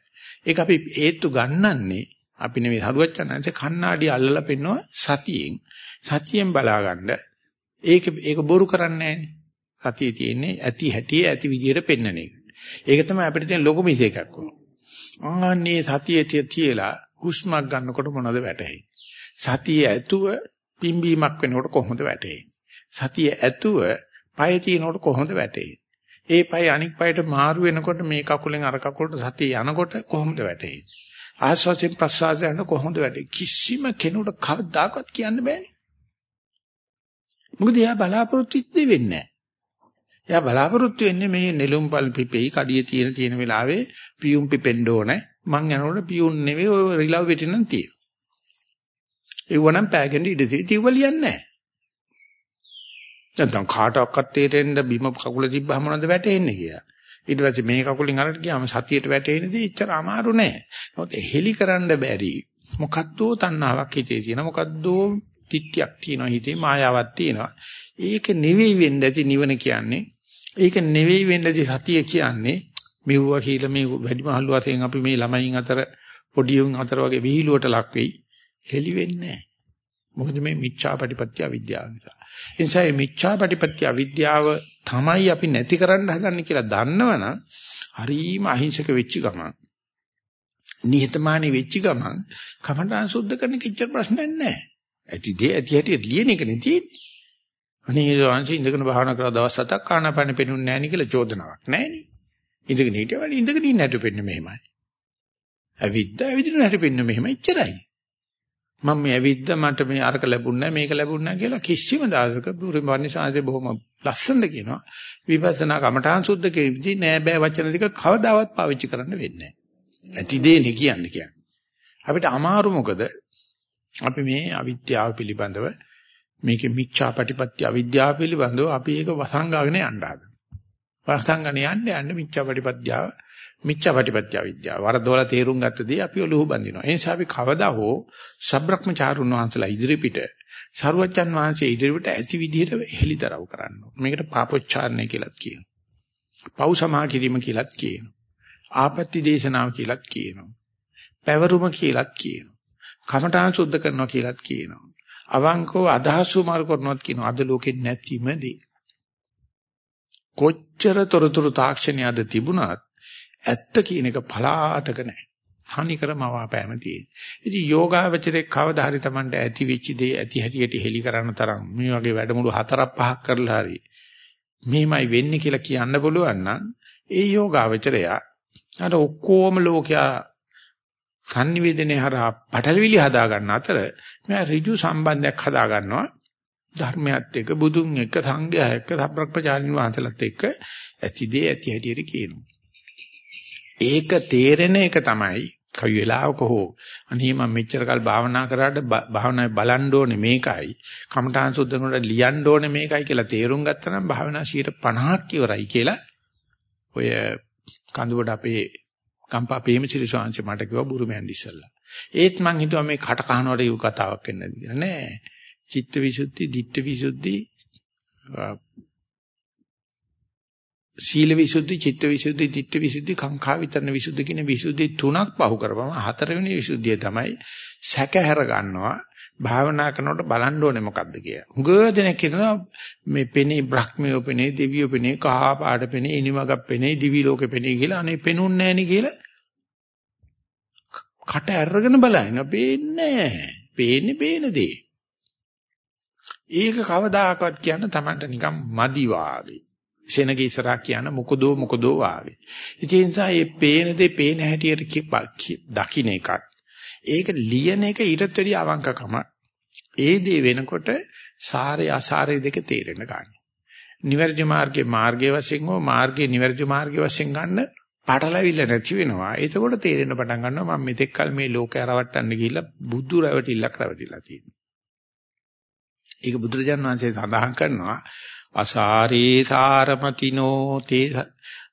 ඒක අපි හේතු ගන්නන්නේ අපි නෙවෙයි හරුවච්චන්හන්සේ කණ්ණාඩි අල්ලලා පෙන්නව සතියෙන්. සතියෙන් බලාගන්න ඒක ඒක බොරු කරන්නේ නැහැ සතියේ තියෙන්නේ ඇති හැටි ඇති විදියට පෙන්නන එක. ඒක තමයි අපිට තියෙන ලොකුම ඉසේකක් වුණා ආන්නේ සතියේ තියලා හුස්මක් ගන්නකොට මොනවද වැටෙන්නේ සතියේ ඇතුව පිම්බීමක් වෙනකොට කොහොමද වැටෙන්නේ සතිය ඇතුව පය තියනකොට කොහොමද වැටෙන්නේ ඒ පය අනික් පයට මාරු වෙනකොට මේ කකුලෙන් අර කකුලට සතිය යනකොට කොහොමද වැටෙන්නේ ආස්වාසයෙන් ප්‍රසආසයෙන් යන කොහොමද වැඩේ කිසිම කෙනෙකුට කවදාකවත් කියන්න බෑනේ. මොකද එයා බලාපොරොත්තු වෙන්නේ නැහැ. එයා බලාපොරොත්තු වෙන්නේ මේ නෙළුම්පල් පිපෙයි කඩිය තියෙන තියෙන වෙලාවේ පියුම් පිපෙන්න ඕනේ. මං යනකොට පියුම් නෙවෙයි ඔය රිලව් වෙටිනම් තියෙන. ඒවනම් පෑගෙන්න ඉඩ තියෙතිව ලියන්නේ නැහැ. නැත්නම් කාටවත් තේරෙන්න බිම කකුල තිබ්බම මොනවද වැටෙන්නේ කියලා. ඊට පස්සේ මේ කකුලින් අරට ගියාම සතියට වැටෙන්නේ එච්චර අමාරු නෑ. නමුත් හෙලි කරන්න බැරි. මොකද්දෝ තණ්හාවක් හිතේ තියෙන මොකද්දෝ තිට්ටියක් තියෙනවා හිතේ මායාවක් තියෙනවා. ඒක නෙවෙයි වෙන්න ඇති නිවන කියන්නේ. ඒක නෙවෙයි වෙන්න ඇති සතිය කියන්නේ. මෙවුවා කියලා මේ වැඩිමහල්ලු වශයෙන් අපි මේ ළමයින් අතර පොඩි උන් අතර වගේ විහිළුවට ලක් වෙයි. හෙලි වෙන්නේ නැහැ. මොකද මේ මිච්ඡාපටිපත්‍ය අවිද්‍යාව නිසා. ඒ නිසා මේ මිච්ඡාපටිපත්‍ය අවිද්‍යාව තමයි අපි නැති කරන්න හදන්නේ කියලා දන්නවනම් හරීම අහිංසක වෙච්ච ගමන් නිහතමානී වෙච්ච ගමන් කමඨාන් සුද්ධ කරන කිච්චර ප්‍රශ්නයක් නැහැ. ඇති දේ ඇති හැටි ලියන එක නේ තියෙන්නේ. අනේ වංශي ඉඳගෙන භාවනා කරලා දවස් හතක් කාණපණ පෙනුන්නේ නැහැ නේ කියලා චෝදනාවක් නැහැ නේ. ඉඳගෙන හිටියවල ඉඳගෙන ඉන්න හැටි පෙන්නේ මෙහෙමයි. ඇවිද්ද ඇවිදින හැටි පෙන්නේ මෙහෙමයි ඉච්චරයි. මම මේ ඇවිද්ද මට මේ අරක ලැබුණ මේක ලැබුණ කියලා කිසිම දායක බුරිමවන්නිසාංශේ බොහොම ලස්සනට කියනවා විපස්සනා කමඨාන් සුද්ධ කෙවිදි නෑ බෑ වචන දෙක කවදාවත් පාවිච්චි කරන්න වෙන්නේ නෑ ඇති දෙන්නේ කියන්නේ කියන්නේ අපිට අමාරු මොකද අපි මේ අවිද්‍යාව පිළිබඳව මේකේ මිච්ඡාපටිපත්‍ය අවිද්‍යාව පිළිබඳව අපි ඒක වසංගාගෙන යන්න හදනවා. වසංගන යන්න යන්න මිච්ඡාපටිපත්‍යාව මිච්ඡාපටිපත්‍ය අවිද්‍යාව. වරදොල තේරුම් ගත්තදී අපි ඔලුහු බඳිනවා. ඒ නිසා අපි කවදා හෝ සබ්‍රක්‍මචාරුන් වහන්සේලා ඉදිරිපිට සරුවච්චන් වහන්සේ ඉදිරියට ඇති විදිහට හෙලිතරව් කරන්න ඕනේ. මේකට පාපොච්චාරණය කියලාත් කියනවා. පව් සමා කිරීම කියලාත් කියනවා. ආපත්‍ති දේශනාව කියලාත් කියනවා. පැවරුම කියලාත් කියනවා. කමඨාන් සුද්ධ කරනවා කියලාත් කියනවා. අවංකව අදහස් උමාරු කරනවත් කියනවා. අද ලෝකෙ නැතිම දේ. කොච්චර තොරතුරු තාක්ෂණය අද තිබුණත් ඇත්ත කියන එක පලාතක නැහැ. හානිකරම අවාපෑම තියෙන. ඉතින් යෝගාවචරයේ කවදා හරි Tamanට ඇති වෙච්ච දේ ඇති හැටියට හෙලි කරන්න තරම් මේ වගේ වැඩමුළු හතරක් පහක් කරලා හරි මෙහෙමයි වෙන්නේ කියලා කියන්න පුළුවන් නම් ඒ යෝගාවචරය අර ඔක්කොම ලෝකයා sannivedane හරහා පටලවිලි හදා ගන්න අතර මෙයා ඍජු සම්බන්ධයක් හදා ගන්නවා ධර්මයත් එක්ක බුදුන් එක්ක සංඝයා එක්ක සබ්‍රක්පචාරින් වහන්සේලාත් එක්ක ඇතිදේ ඇති හැටියට කියනවා. ඒක තේරෙන එක තමයි කවි වෙලාවක හෝ අනේ මම මෙච්චර කල් භාවනා කරාට භාවනාවේ බලන්න ඕනේ මේකයි. කමඨාන් සුද්ධ කරනකොට ලියන්න ඕනේ මේකයි කියලා තේරුම් ගත්තා නම් භාවනා 50ක් ඉවරයි කියලා ඔය කඳුබඩ අපේ කම්පා පේමසිරි ස්වාමීන් මට කිව්වා බුරුමෙන් ඉස්සල්ලා. ඒත් මං හිතුවා මේ කට කහනවට යු කතාවක් වෙන්නද කියලා නෑ. චිත්ත විසුද්ධි ditth විසුද්ධි සීල විසුද්ධි, චිත්ත විසුද්ධි, ditth විසුද්ධි, කාංකා විතරන විසුද්ධි කියන විසුද්ධි තුනක් පහු කරපම හතරවෙනි විසුද්ධිය තමයි සැකහැර ගන්නවා. භාවනා කරනකොට බලන්න ඕනේ මොකද්ද කියලා. හුඟ දෙනෙක් කියනවා මේ පෙනේ බ්‍රහ්මියෝ පෙනේ, දෙවියෝ පෙනේ, කහ පාට පෙනේ, ඉනිමගක් පෙනේ, දිවි ලෝකෙ පෙනේ කියලා අනේ පෙනුන්නේ නැහෙනි කියලා. කට ඇරගෙන බලන පේන්නේ නැහැ. පේන්නේ පේන දේ. ඒක කවදාකවත් කියන්න Tamanට නිකන් මදි වාගේ. සෙනග ඉස්සරහා කියන මොකදෝ මොකදෝ වාගේ. ඒ නිසා මේ පේන දේ පේන හැටියට දකින්න එකක්. ඒක ලියන එක ඊටත් වැඩි අවංකකම. ඒ දේ වෙනකොට සාරය අසාරය දෙක තේරෙන ගන්න. නිවැරදි මාර්ගයේ මාර්ගයේ වශයෙන් හෝ මාර්ගයේ නිවැරදි මාර්ගයේ වශයෙන් ගන්න පටලවිල්ල නැති වෙනවා. එතකොට තේරෙන්න පටන් ගන්නවා මම මෙතෙක් කල මේ ලෝකය රවට්ටන්න ගිහිල්ලා බුදු රැවටිල්ලක් රැවටිලා තියෙනවා. ඒක බුදුරජාණන් වහන්සේ සඳහන් කරනවා. අසාරේ සාරමතිනෝ තේ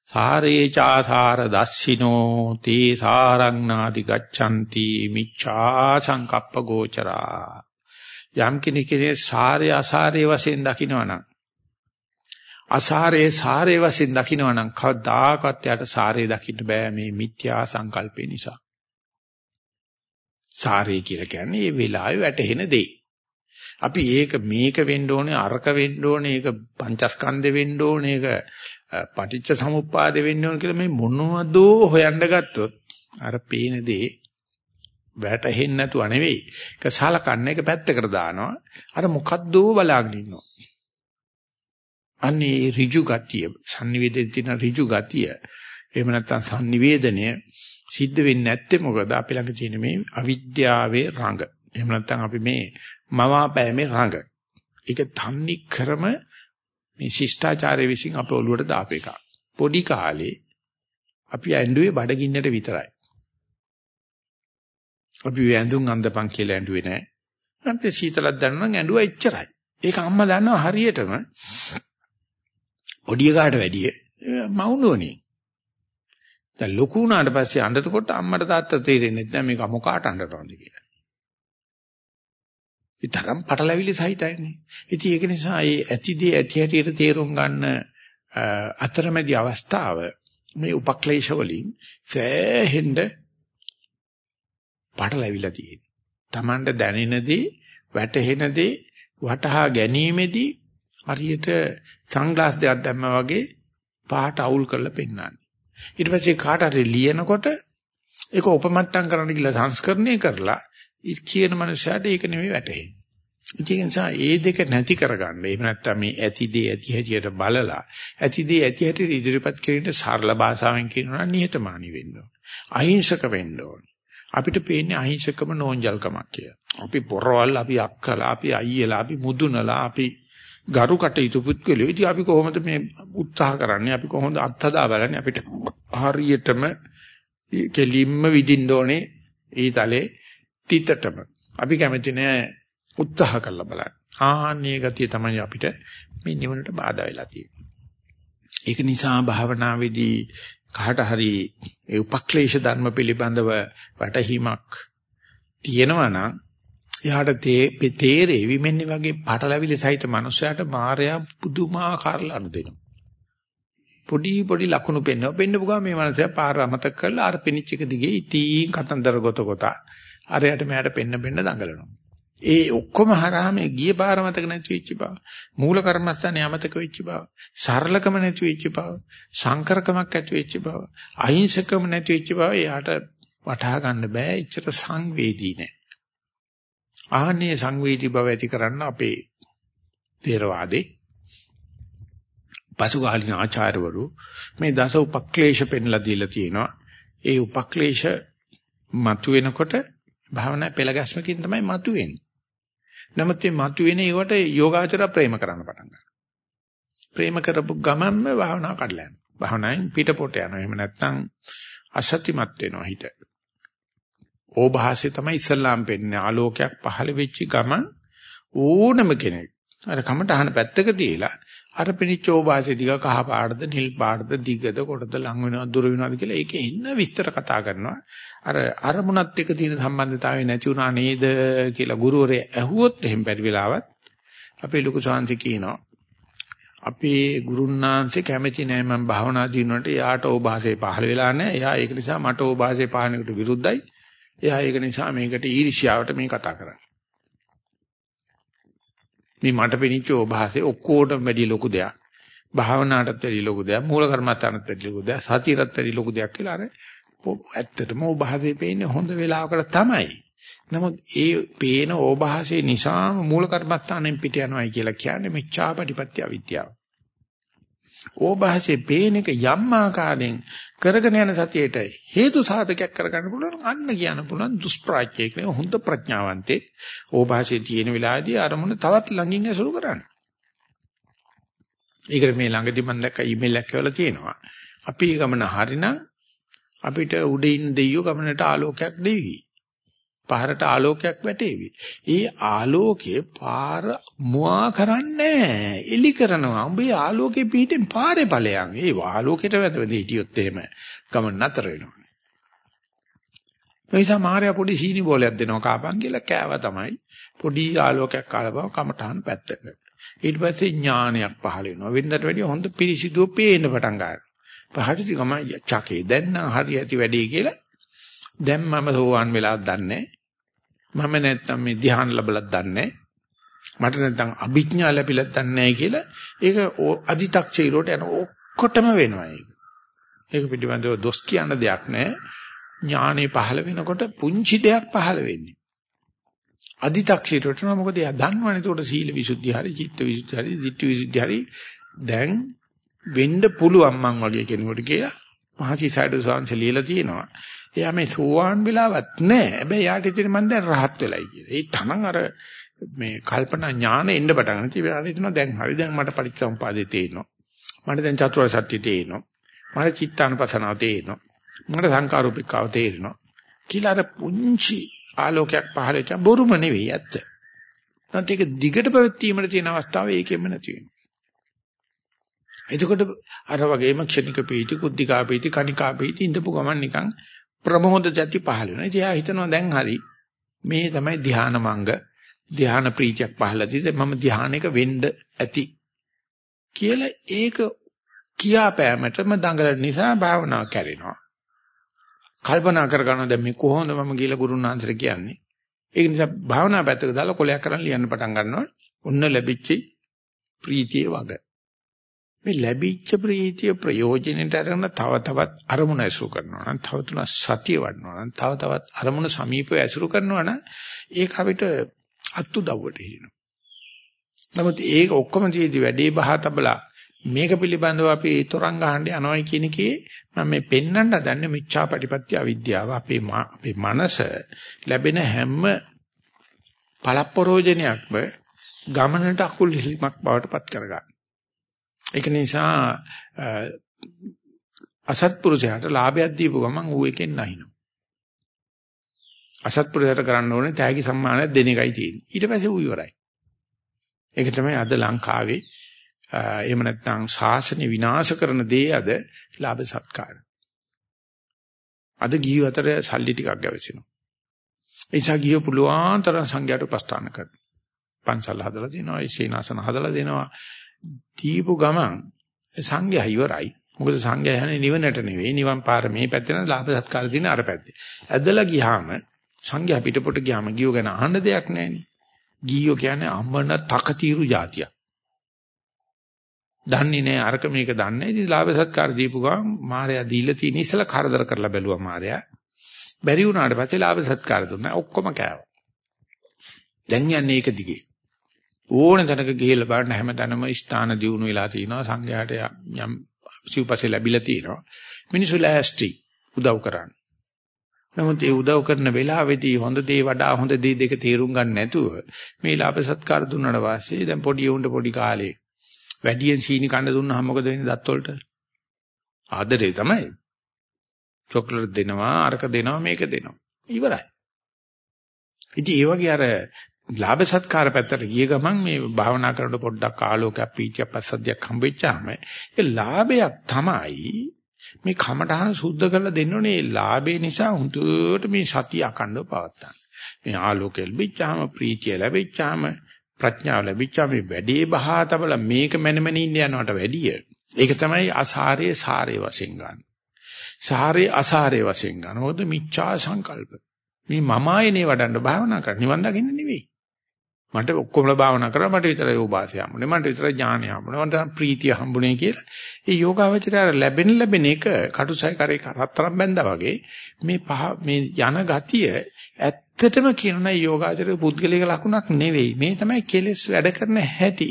සාරේ චාසාර දස්සිනෝ තේ සාරංනාදි ගච්ඡanti මිච්ඡා සංකප්ප ගෝචරා. යම් කෙනෙකුගේ සාරේ අසාරේ වශයෙන් දකින්නවනම් අසාරේ සාරේ වශයෙන් දකින්නවනම් කවදාකවත් යාට සාරේ දකින්න බෑ මේ මිත්‍යා සංකල්පේ නිසා. සාරේ කියලා කියන්නේ මේ වෙලාවේ වැටහෙන දේ. අපි ඒක මේක වෙන්න ඕනේ අරක වෙන්න ඕනේ ඒක පංචස්කන්ධ වෙන්න ඕනේ ඒක පටිච්ච සමුප්පාද වෙන්න ඕනේ කියලා මේ මොනවදෝ හොයන්න ගත්තොත් අර පේන දේ වැටහෙන්නේ නැතුව නෙවෙයි. ඒක සලකන්න එක පැත්තකට දානවා. අර මොකද්දෝ බලාගෙන ඉන්නවා. අන්නේ ඍජු ගතිය sannivedana තියෙන ඍජු ගතිය. එහෙම නැත්නම් sannivedanaය සිද්ධ වෙන්නේ නැත්තේ මොකද? අපි ළඟ තියෙන මේ අවිද්‍යාවේ රඟ. එහෙම නැත්නම් අපි මේ මවාපෑමේ රඟ. ඒක තන්නේ ක්‍රම මේ ශිෂ්ටාචාරය විසින් අපේ ඔළුවට දාපු එකක්. පොඩි කාලේ අපි ඇඬුවේ බඩගින්නට විතරයි. අපි වැඳුම් අන්දපන් කියලා ඇඬුවේ නැහැ. අපිට සීතලක් දැනුණා නම් ඇඬුවා එච්චරයි. ඒක අම්මා දන්නවා හරියටම. ඔඩිය කාට වැඩිය මවුනෝනේ. දැන් ලොකු වුණාට පස්සේ අඬනකොට අම්මට තාත්තා තේරෙන්නේ නැහැ මේක මොකාට අඬනවද කියලා. ඒ තරම් පටලැවිලි සහිතයිනේ. ඉතින් ඒක නිසා මේ ඇතිදී ඇති හැටියට තේරුම් ගන්න අතරමැදි අවස්ථාව මේ උපක්ලේශ වලින් සෑහෙන්න පටලැවිලා තියෙනවා. Tamanට දැනෙනදී වැටහෙනදී වටහා ගැනීමේදී හරියට සන්ග්ලාස් දෙකක් දැම්මා වගේ පහට අවුල් කරලා පෙන්නන්නේ. ඊට පස්සේ කාට හරි ලියනකොට ඒක උපමට්ටම් කරන්න කියලා සංස්කරණය කරලා කියන මනුස්සයාට ඒක නෙමෙයි වැටහෙන්නේ. ඒ නිසා ඒ දෙක නැති කරගන්න. එහෙම නැත්නම් මේ ඇතිදී ඇති හැටියට බලලා ඇතිදී ඇති හැටියට ඉදිරිපත් කිරීමේ සරල භාෂාවෙන් කියනවා නම් නිහතමානී වෙන්න ඕන. අහිංසක වෙන්න ඕන. අපිට පේන්නේ අහිංසකම නෝන්ජල්කමක් කියලා. අපි පොරවල්, අපි අක්කලා, අපි අයියලා, අපි මුදුනලා, අපි ගරු කටයුතු පුත්කලියෝ. ඉතින් අපි කොහොමද මේ උත්සාහ කරන්නේ? අපි කොහොමද අත්හදා බලන්නේ? අපිට හරියටම කෙලින්ම විදින්න ඕනේ ඊතලේ තිතටම. අපි කැමති නෑ උත්සාහ කරලා බලන්න. ආන්නේ ගතිය තමයි අපිට මේ නිවනට බාධා වෙලා තියෙන්නේ. ඒක නිසා භාවනාවේදී කාට හරි ඒ උපක්ලේශ ධර්ම පිළිබඳව වැටහීමක් තියෙනවා නම් එයාට තේරෙවි මෙන්න වගේ පටලැවිලි සහිත මනුස්සයාට මායя පුදුමාකාර ලනු දෙනවා. පොඩි පොඩි ලකුණු පෙන්වනවා. පෙන්නපු ගමන් මේ මනුස්සයා පාර අමතක කරලා අර පිනිච් එක දිගේ ඉතින් කතන්දර ගොත ගොත අරයට මෙයාට පෙන්න පෙන්න දඟලනවා. ඒ ඔක්කොම හරහා මේ ගිය පාර මතක නැති වෙච්ච බව, මූල කර්මස්ථානේ අමතක වෙච්ච බව, සරලකම නැති වෙච්ච බව, සංකරකමක් ඇති වෙච්ච බව, අහිංසකම නැති වෙච්ච බව එයාට වටහා ගන්න බෑ. එච්චර සංවේදී නෑ. ආහනේ සංවේදී බව ඇති කරන්න අපේ තේරවාදේ පසුගාලින ආචාර්යවරු මේ දස උපක්ලේශ පෙන්ලා දීලා තියෙනවා. ඒ උපක්ලේශ මතුවෙනකොට භාවනා පෙළ ගැස්මකින් තමයි මතුවෙන්නේ. නමුත් මේ මතුවෙන ඒවට යෝගාචර ප්‍රේම කරන්න පටන් ගන්නවා. ප්‍රේම කරපු ගමන්ම භාවනාව කඩලා යනවා. භාවනාවෙන් පිටපොට යනවා. එහෙම නැත්නම් අසත්‍යමත් වෙනවා හිත. ඕභාසය තමයි ඉස්ලාම් පෙන්නේ. ආලෝකයක් පහළ වෙච්ච ගමන් ඕනම කෙනෙක් අර කමට අහන පැත්තක තියලා අර පිනිච්ච ඕභාසය දිග කහ පාටද නිල් පාටද දිගද කොටද ලඟ වෙනවද දුර වෙනවද කියලා ඒකේ ඉන්න විස්තර කතා කරනවා. අර අරමුණත් එක්ක තියෙන සම්බන්ධතාවය නැති වුණා නේද කියලා ගුරුවරයා ඇහුවොත් එහෙම බැරි වෙලාවත් අපේ ලොකු ශාන්ති කියනවා. අපේ ගුරුන්නාන්සේ කැමති නෑ මම භාවනා දිනුනට එයාට ඕභාසය පහළ වෙලා නෑ. එයා ඒක නිසා මට ඕභාසය පහළනකට විරුද්ධයි. එයා ඒක නිසා මේකට ඊර්ෂ්‍යාවට මේ කතා කරන්නේ. මේ මට පෙනිච්ච ඕභාසය ඔක්කොටම වැඩි ලොකු දෙයක්. භාවනාවටත් වැඩි ලොකු දෙයක්. මූල කර්මස්ථානත් වැඩි ලොකු දෙයක්. සතියටත් වැඩි ලොකු දෙයක් කියලා අර ඇත්තටම ඕභාසය පේන්නේ හොඳ වෙලාවකට තමයි. නමුත් ඒ පේන ඕභාසය නිසා මූල කර්මස්ථානෙන් පිට යනවායි කියලා කියන්නේ මිච්ඡාපටිපත්‍ය අවිද්‍යාව. ඕභාසයේ පේන එක යම් ආකාරයෙන් කරගෙන යන සතියේට හේතු සාධකයක් කරගන්න පුළුවන් අන්න කියන්න පුළුවන් දුෂ්ප්‍රාඥයෙක් නේ හොඳ ප්‍රඥාවන්තේ ඕභාසයේ තියෙන වෙලාවේදී අරමුණ තවත් ළඟින් ඇසුරු කරන්න. ඒකට මේ ළඟදී මම දැක්ක ඊමේල් එකක් කියලා තියෙනවා. අපි ගමන හරිනම් අපිට උඩින් දෙයියෝ ගමනට ආලෝකයක් දෙවි. පාරට ආලෝකයක් වැටේවි. ඒ ආලෝකේ පාර මුවා කරන්නේ එලි කරනවා. උඹේ ආලෝකේ පිටින් පාරේ ඵලයන්. ඒ ආලෝකෙට වැදෙදි හිටියොත් එහෙම ගමන් නතර වෙනවා. එයිසා මාර්යා පොඩි සීනි බෝලයක් දෙනවා කාපන් කියලා කෑවා තමයි. පොඩි ආලෝකයක් කාලබව කමටහන් පැත්තකට. ඊට පස්සේ ඥානයක් පහළ වෙනවා. වෙනදට වැඩිය හොඳ පිරිසිදුව පේන්න පටන් ගන්නවා. පහටදි ගම චකේ දැන් නම් හරි ඇති වැඩේ කියලා දැන් මම සෝවන් වෙලාවක් දන්නේ මම නැත්තම් මේ ධ්‍යාන ලැබලත් දන්නේ මට නැත්තම් අභිඥා ලැබිලත් දන්නේ කියලා ඒක අදි탁චීරෝට යන ඔක්කොටම වෙනවා ඒක. ඒක පිටිබඳව දොස් කියන දෙයක් නෑ. ඥානෙ පහළ වෙනකොට පුංචි දෙයක් පහළ වෙන්නේ. අදි탁චීරෝට නෝ මොකද එයා දන්නවනේ ඒකට සීල විසුද්ධිය හරි චිත්ත විසුද්ධිය හරි ධිට්ඨි විසුද්ධිය හරි දැන් වෙන්න පුළුවන් මං වගේ කෙනෙකුට කියලා මහසි සයිඩ් සාංශ ලියලා තියෙනවා. එයා මේ සෝවාන් වෙලාවත් නැහැ. හැබැයි යාට ඉතින් මම දැන් rahat වෙලයි කියලා. ඒ තමන් අර මේ කල්පනා ඥාන එන්න පටන් ගන්න. ඉතින් යාට හිතනවා දැන් හරි දැන් මට පරිච්ඡම්පාදේ තේරෙනවා. මට දැන් චතුරාර්ය සත්‍ය තේරෙනවා. මට චිත්තානුපසනාව තේරෙනවා. මට සංකාරූපිකාව තේරෙනවා. කියලා අර පුංචි ආලෝකයක් පහළ වෙච්ච බොරුම නෙවෙයි ඇත්ත. නැත්නම් ඒක දිගට පැවැත්වීමට තියෙන අවස්ථාව ඒකෙම නැති වෙනවා. එතකොට අර වගේම ක්ෂණික පීති, කුද්ධිකා පීති, කණිකා පීති ඉඳපු ගමන් නිකන් ප්‍රමෝද ජති පහළ වෙනවා. ඉතින් එයා හිතනවා දැන් හරි මේ තමයි ධානා මංග ධාන ප්‍රීතියක් පහළදී මම ධානයක වෙන්න ඇති කියලා ඒක කියාපෑමටම දඟලන නිසා භාවනාව කැරෙනවා. කල්පනා කර ගන්න දැන් මේ කොහොමද මම කියලා ගුරුනාන්තර කියන්නේ. ඒක නිසා භාවනා පැත්තක දාලා කොලයක් කරන් ලියන්න පටන් ගන්නවා. ඔන්න ලැබිච්ච ප්‍රීතිය වගේ. මේ ලැබිච්ච ප්‍රීතිය ප්‍රයෝජනෙට අරගෙන තව තවත් අරමුණ ඇසුරු කරනවා නම් තව තුන සතිය වඩනවා නම් තව තවත් අරමුණ සමීපව ඇසුරු කරනවා නම් ඒක අපිට අත්තු දව්වට හිරිනවා. නමුත් ඒක ඔක්කොම තියදී වැඩේ බහ තබලා මේක පිළිබඳව අපි තරංග ගහන්න යනවායි කියන එකේ මම මේ පෙන්වන්න හදන්නේ මිච්ඡාපටිපත්‍ය අවිද්‍යාව අපේ අපේ මනස ලැබෙන හැම පළප්පරෝජනයක්ම ගමනට අකුල් හිලිමක් බවට පත් කරගන්න. ඒක නිසා අසත්පුරුෂයාට ලාභයක් දීපු ගමන් ඌ එකෙන් නැහිනවා. අසත්පුරුෂයාට කරන්න ඕනේ තෑගි සම්මානයක් දෙන එකයි තියෙන්නේ. ඊට පස්සේ ඌ ඉවරයි. ඒක තමයි අද ලංකාවේ එහෙම නැත්නම් ශාසනය විනාශ කරන දේ අද ලාභ සත්කාර. අද ගියු අතර සල්ලි ටිකක් ගැවසෙනවා. ඒ නිසා ගිය පුළුවන් තරම් සංඝයාට උපස්ථාන කරනවා. පන්සල් හදලා දෙනවා, සීනාසන හදලා දෙනවා. දීපු ගමන් සංඝයා ඉවරයි. මොකද සංඝයා යන්නේ නිවනට නෙවෙයි. නිවන් පාර මේ පැත්තේ නම් ලාභ සත්කාර දින අර පැත්තේ. ඇදලා ගියාම සංඝයා පිටපොට ගියාම ගියෝ ගැන අහන්න දෙයක් නැහෙනේ. ගියෝ කියන්නේ අම්මන තකතිරු જાතියක්. දන්නේ නැහැ අරක මේක දන්නේ. ඉතින් ලාභ සත්කාර දීපු ගමන් මාර්යා දීලා තියෙන ඉස්සලා කරදර කරලා බැලුවා මාර්යා. බැරි වුණාට පස්සේ ලාභ සත්කාර දුන්නා. ඔක්කොම කෑවා. දැන් යන්නේ ඒක දිගේ. ඕන තැනක ගිහිල්ලා බලන්න හැමතැනම ස්ථාන දියුණු වෙලා තිනවා සංඝයාට යම් සිව්පස්සේ ලැබිලා තිනවා. මිනිස්සු ලෑස්ටි උදව් කරන්න. නමුත් ඒ උදව් කරන වෙලාවේදී හොඳ දේ වඩා හොඳ දේ දෙක තේරුම් ගන්න නැතුව මේ ලාභ සත්කාර දුන්නාට පස්සේ දැන් පොඩි උන්ට පොඩි කාලේ වැඩියෙන් සීනි කන්න දුන්නාම මොකද වෙන්නේ දත් වලට? ආදරේ තමයි. චොක්ලට් දෙනවා, අරක දෙනවා, මේක දෙනවා. ඉවරයි. ඉතින් ඒ වගේ අර ලාභ සත්කාර පැත්තට ගිය ගමන් මේ භාවනා කරනකොට පොඩ්ඩක් ආලෝකයක් පීචයක් පස්සද්ධියක් හම්බෙච්චාම ඒ ලාභයක් තමයි මේ කමඨහන සුද්ධ කරලා දෙන්න ඕනේ ඒ ලාභේ නිසා හුදුට මේ සතිය අකණ්ඩව පවත්තා. මේ ආලෝකය ලැබිච්චාම ප්‍රීතිය ලැබිච්චාම ප්‍රඥාව ලැබිච්චාම මේ වැඩේ බහා තබල මේක මැනමැනින් යනවට වැඩිය. ඒක තමයි අසාරයේ සාරයේ වශයෙන් ගන්න. සාරයේ අසාරයේ වශයෙන් ගන්න. මොකද මිච්ඡා සංකල්ප. මේ මම ආයනේ වඩන්න භාවනා කරන්නේ නිවන් දකින්න නෙවෙයි. මට ඔක්කොමලා භාවනා කරා මට විතරයි යෝවාසය හම්බුනේ. මට විතරයි ඥානය හම්බුනේ. මට ප්‍රීතිය හම්බුනේ කියලා. ඒ යෝගාවචරය ලැබෙන ලැබෙන එක කටුසයි කරේ කරතරම් බැඳා වගේ මේ පහ මේ යන ගතිය ඇත්තටම කියනවා යෝගාචරයේ පුද්ගලික ලකුණක් නෙවෙයි. මේ තමයි කෙලෙස් වැඩ කරන හැටි.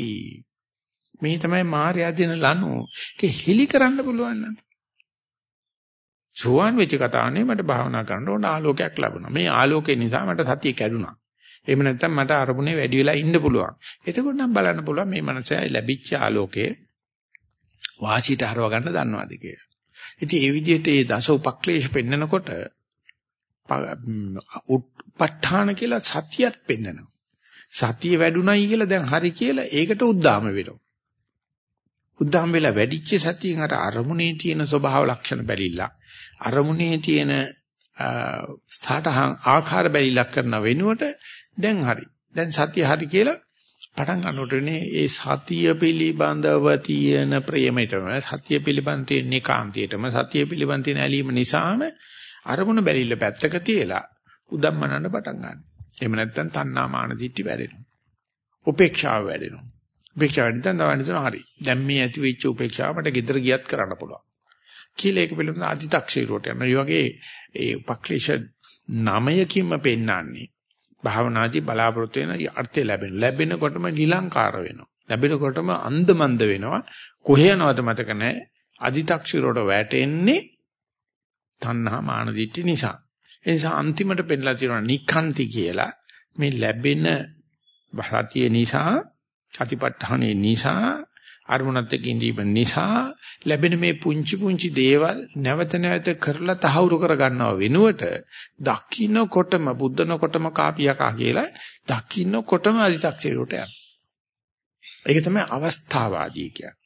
මේ තමයි මාර්යා දින ලනු ඒක හිලි කරන්න පුළුවන් නම්. සෝවන් වෙච්ච කතාවනේ මට භාවනා කරන්න ඕන ආලෝකයක් ලැබුණා. මේ ආලෝකය නිසා මට සතිය කැඩුනා එහෙම නැත්නම් මට අරමුණේ වැඩි වෙලා ඉන්න පුළුවන්. එතකොට නම් බලන්න පුළුවන් මේ මනසයි ලැබිච්ච ආලෝකයේ වාසියට හරව ගන්න දන්නවාද කියලා. ඉතින් ඒ විදිහට මේ දස උපක්ලේශ පෙන්නකොට උප්පඨාන කියලා සතියත් පෙන්නනවා. සතිය වැඩුණයි කියලා දැන් හරි කියලා ඒකට උද්දාම වෙනවා. උද්දාම වෙලා වැඩිච්ච සතියෙන් අර අරමුණේ තියෙන ස්වභාව ලක්ෂණ බැලිලා අරමුණේ තියෙන සාටහන් ආකාර බැලිලක් කරන වෙනුවට දැන් හරි. දැන් සතිය හරි කියලා පටන් ගන්නකොටනේ ඒ සතිය පිළිබඳව තියෙන ප්‍රේමයටම සතිය පිළිබඳ තියෙන නිකාන්තියටම සතිය පිළිබඳ තියෙන ඇලීම නිසාම අරමුණ බැරිල්ල පැත්තක තියලා උදම්මනන්න පටන් ගන්නවා. එහෙම නැත්නම් තණ්හා මාන දිට්ටි වැඩෙනවා. උපේක්ෂාව වැඩෙනවා. උපේක්ෂාව නිතන් දවන්නේ හරි. දැන් මේ ඇති වෙච්ච උපේක්ෂාව මට gedara ගියත් කරන්න පුළුවන්. කියලා ඒක පිළිබඳ අධිතක්ෂීරුවට යනවා. මේ වගේ ඒ උපක්ලේශ නමයකින්ම පෙන්වන්නේ භාවනාදී බලාපොරොත්තු වෙන අර්ථය ලැබෙන. ලැබෙනකොටම නිලංකාර වෙනවා. ලැබෙනකොටම අන්දමන්ද වෙනවා. කොහේ යනවද මතක නැහැ. අදි탁ෂිරෝට වැටෙන්නේ තණ්හා මාන දිට්ඨි නිසා. ඒ නිසා අන්තිමට පෙන්නලා තියෙනවා නිකාන්ති කියලා මේ ලැබෙන භාතිය නිසා සතිපට්ඨානේ නිසා අරමුණත් එක්ක ඉඳීම නිසා ලැබෙන මේ පුංචි පුංචි දේවල් නැවත නැවත කරලා තහවුරු කර ගන්නව වෙනුවට දකින්නකොටම බුද්ධනකොටම කාපියකා කියලා දකින්නකොටම අදි탁සිරට යන. ඒක තමයි අවස්ථාවාදී කියන්නේ.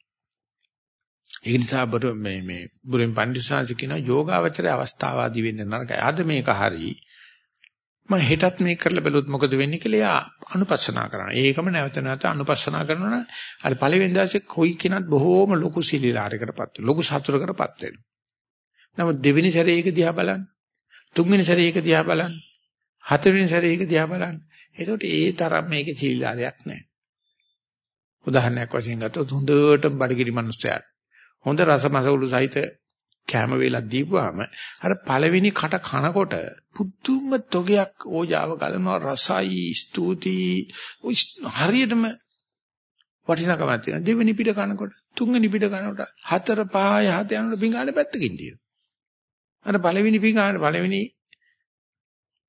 ඒ නිසා බර මේ මේ බුරින් පඬිස්සාංශ කියන යෝගාවචරයේ අවස්ථාවාදී වෙන්න නරකයි. අද මේක හරි මම හෙටත් මේක කරලා බැලුවොත් මොකද වෙන්නේ කියලා එයා අනුපස්සනා කරනවා. ඒකම නැවත නැවත අනුපස්සනා කරනවා අර පළවෙනි දවසේ කොයි කෙනත් බොහෝම ලොකු සිලිලාරයකටපත් වෙනවා. ලොකු සතුටකටපත් වෙනවා. නමුත් දෙවෙනි සැරේ ඒක දිහා බලන්න. තුන්වෙනි සැරේ ඒක දිහා බලන්න. හතරවෙනි සැරේ ඒක දිහා බලන්න. එතකොට ඒ තරම් මේකේ සිලිලාරයක් නැහැ. උදාහරණයක් වශයෙන් ගත්තොත් හොඳට බඩගිනි මිනිස්සයාට හොඳ රසමසවුලු සහිත කැම වේලක් දීපුවාම අර පළවෙනි කට කනකොට පුදුම තොගයක් ඕජාව ගලනවා රසයි ස්තුතියි. හරියටම වටිනකමක් තියෙනවා. දෙවෙනි පිට කනකොට තුන්වෙනි පිට කනකොට හතර පහය හත යනකොට පිඟානේ පැත්තකින් තියෙනවා. අර පළවෙනි පිඟානේ පළවෙනි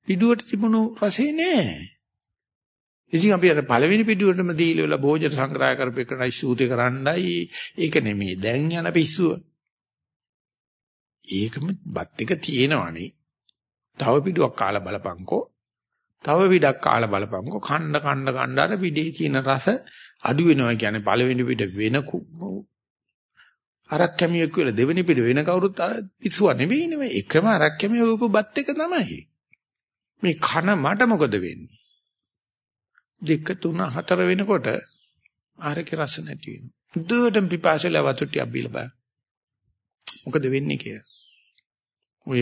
පිටුවට තිබුණු රසේ නෑ. ඉතින් අපි අර පළවෙනි පිටුවටම දීලා වල භෝජන සංග්‍රහ කරපේකනයි සූති කරන්නයි. ඒක නෙමෙයි. දැන් යන පිස්සුව. ඒකම බත් එක තියෙනවනේ. තව පිටුවක් කාලා බලපංකෝ. තව පිටක් කාලා බලපංකෝ. කණ්ඩ කණ්ඩ කණ්ඩ අර පිටේ තියෙන රස අඩු වෙනවා කියන්නේ පළවෙනි පිට වෙන අරක් කැමියෙක් කියලා දෙවෙනි පිට වෙන කවුරුත් පිස්සුව නෙවෙයිනේ මේ එකම අරක් කැමිය උපබත් එක තමයි. මේ කන මට මොකද වෙන්නේ? දෙක තුන හතර වෙනකොට ආරකේ රස නැති වෙනවා. දුවටම පිපාසල වතුට්ටි අබ්බිල බෑ. මොකද වෙන්නේ කියලා. ඔය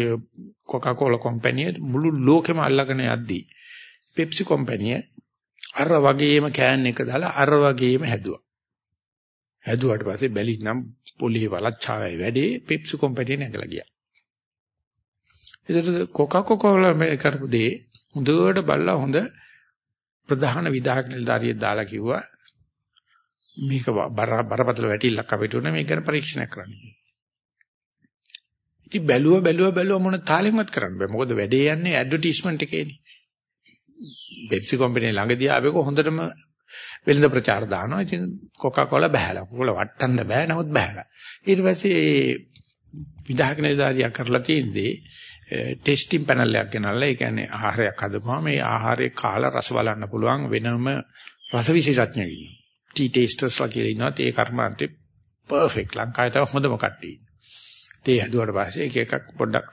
කොකාකෝලා කම්පැනි මුළු ලෝකෙම අල්ලගෙන යද්දී පෙප්සි කම්පැනි අර වගේම කෑන් එක දාලා අර වගේම හැදුවා. හැදුවාට පස්සේ බැලින්නම් පොලේ වලච්චාවයි වැඩේ පෙප්සි කම්පැනි නැගලා ගියා. ඒකට කොකාකෝලා මේ කරපු දේ හොඳට බලලා හොඳ ප්‍රධාන විධායක නිලධාරියෙක් දාලා කිව්වා මේක බරපතල වැටිල්ලක් අපිට උනේ මේක ගැන පරීක්ෂණයක් කරන්න. ඉතින් බැලුව බැලුව බැලුව මොන තාලෙන්වත් කරන්න බෑ. මොකද වැඩේ යන්නේ ඇඩ්වර්ටයිස්මන්ට් එකේනේ. පෙප්සි කම්පැනි ළඟදී ආවෙක හොඳටම වෙළඳ ප්‍රචාර දානවා. ඉතින් කොකාකෝලා බහැලා. කොල වටන්න බෑ නමුත් බහැලා. ඊට පස්සේ විධායක නිලධාරියා කරලා තියෙන්නේ ටෙස්ටිං පැනල් එකක් ගෙනල්ලා ඒ කියන්නේ ආහාරයක් හදපුවාම මේ ආහාරයේ කාලා රස බලන්න පුළුවන් වෙනම රස විශේෂඥයෙක් ඉන්නවා. ටී ටේස්ටර්ස්ලා කියලා ඉන්නවා. ඒ කර්මාන්තේ පර්ෆෙක්ට් ලංකාවේ තව හොඳම කට්ටිය. තේ හැදුවට පස්සේ එක එකක් පොඩ්ඩක්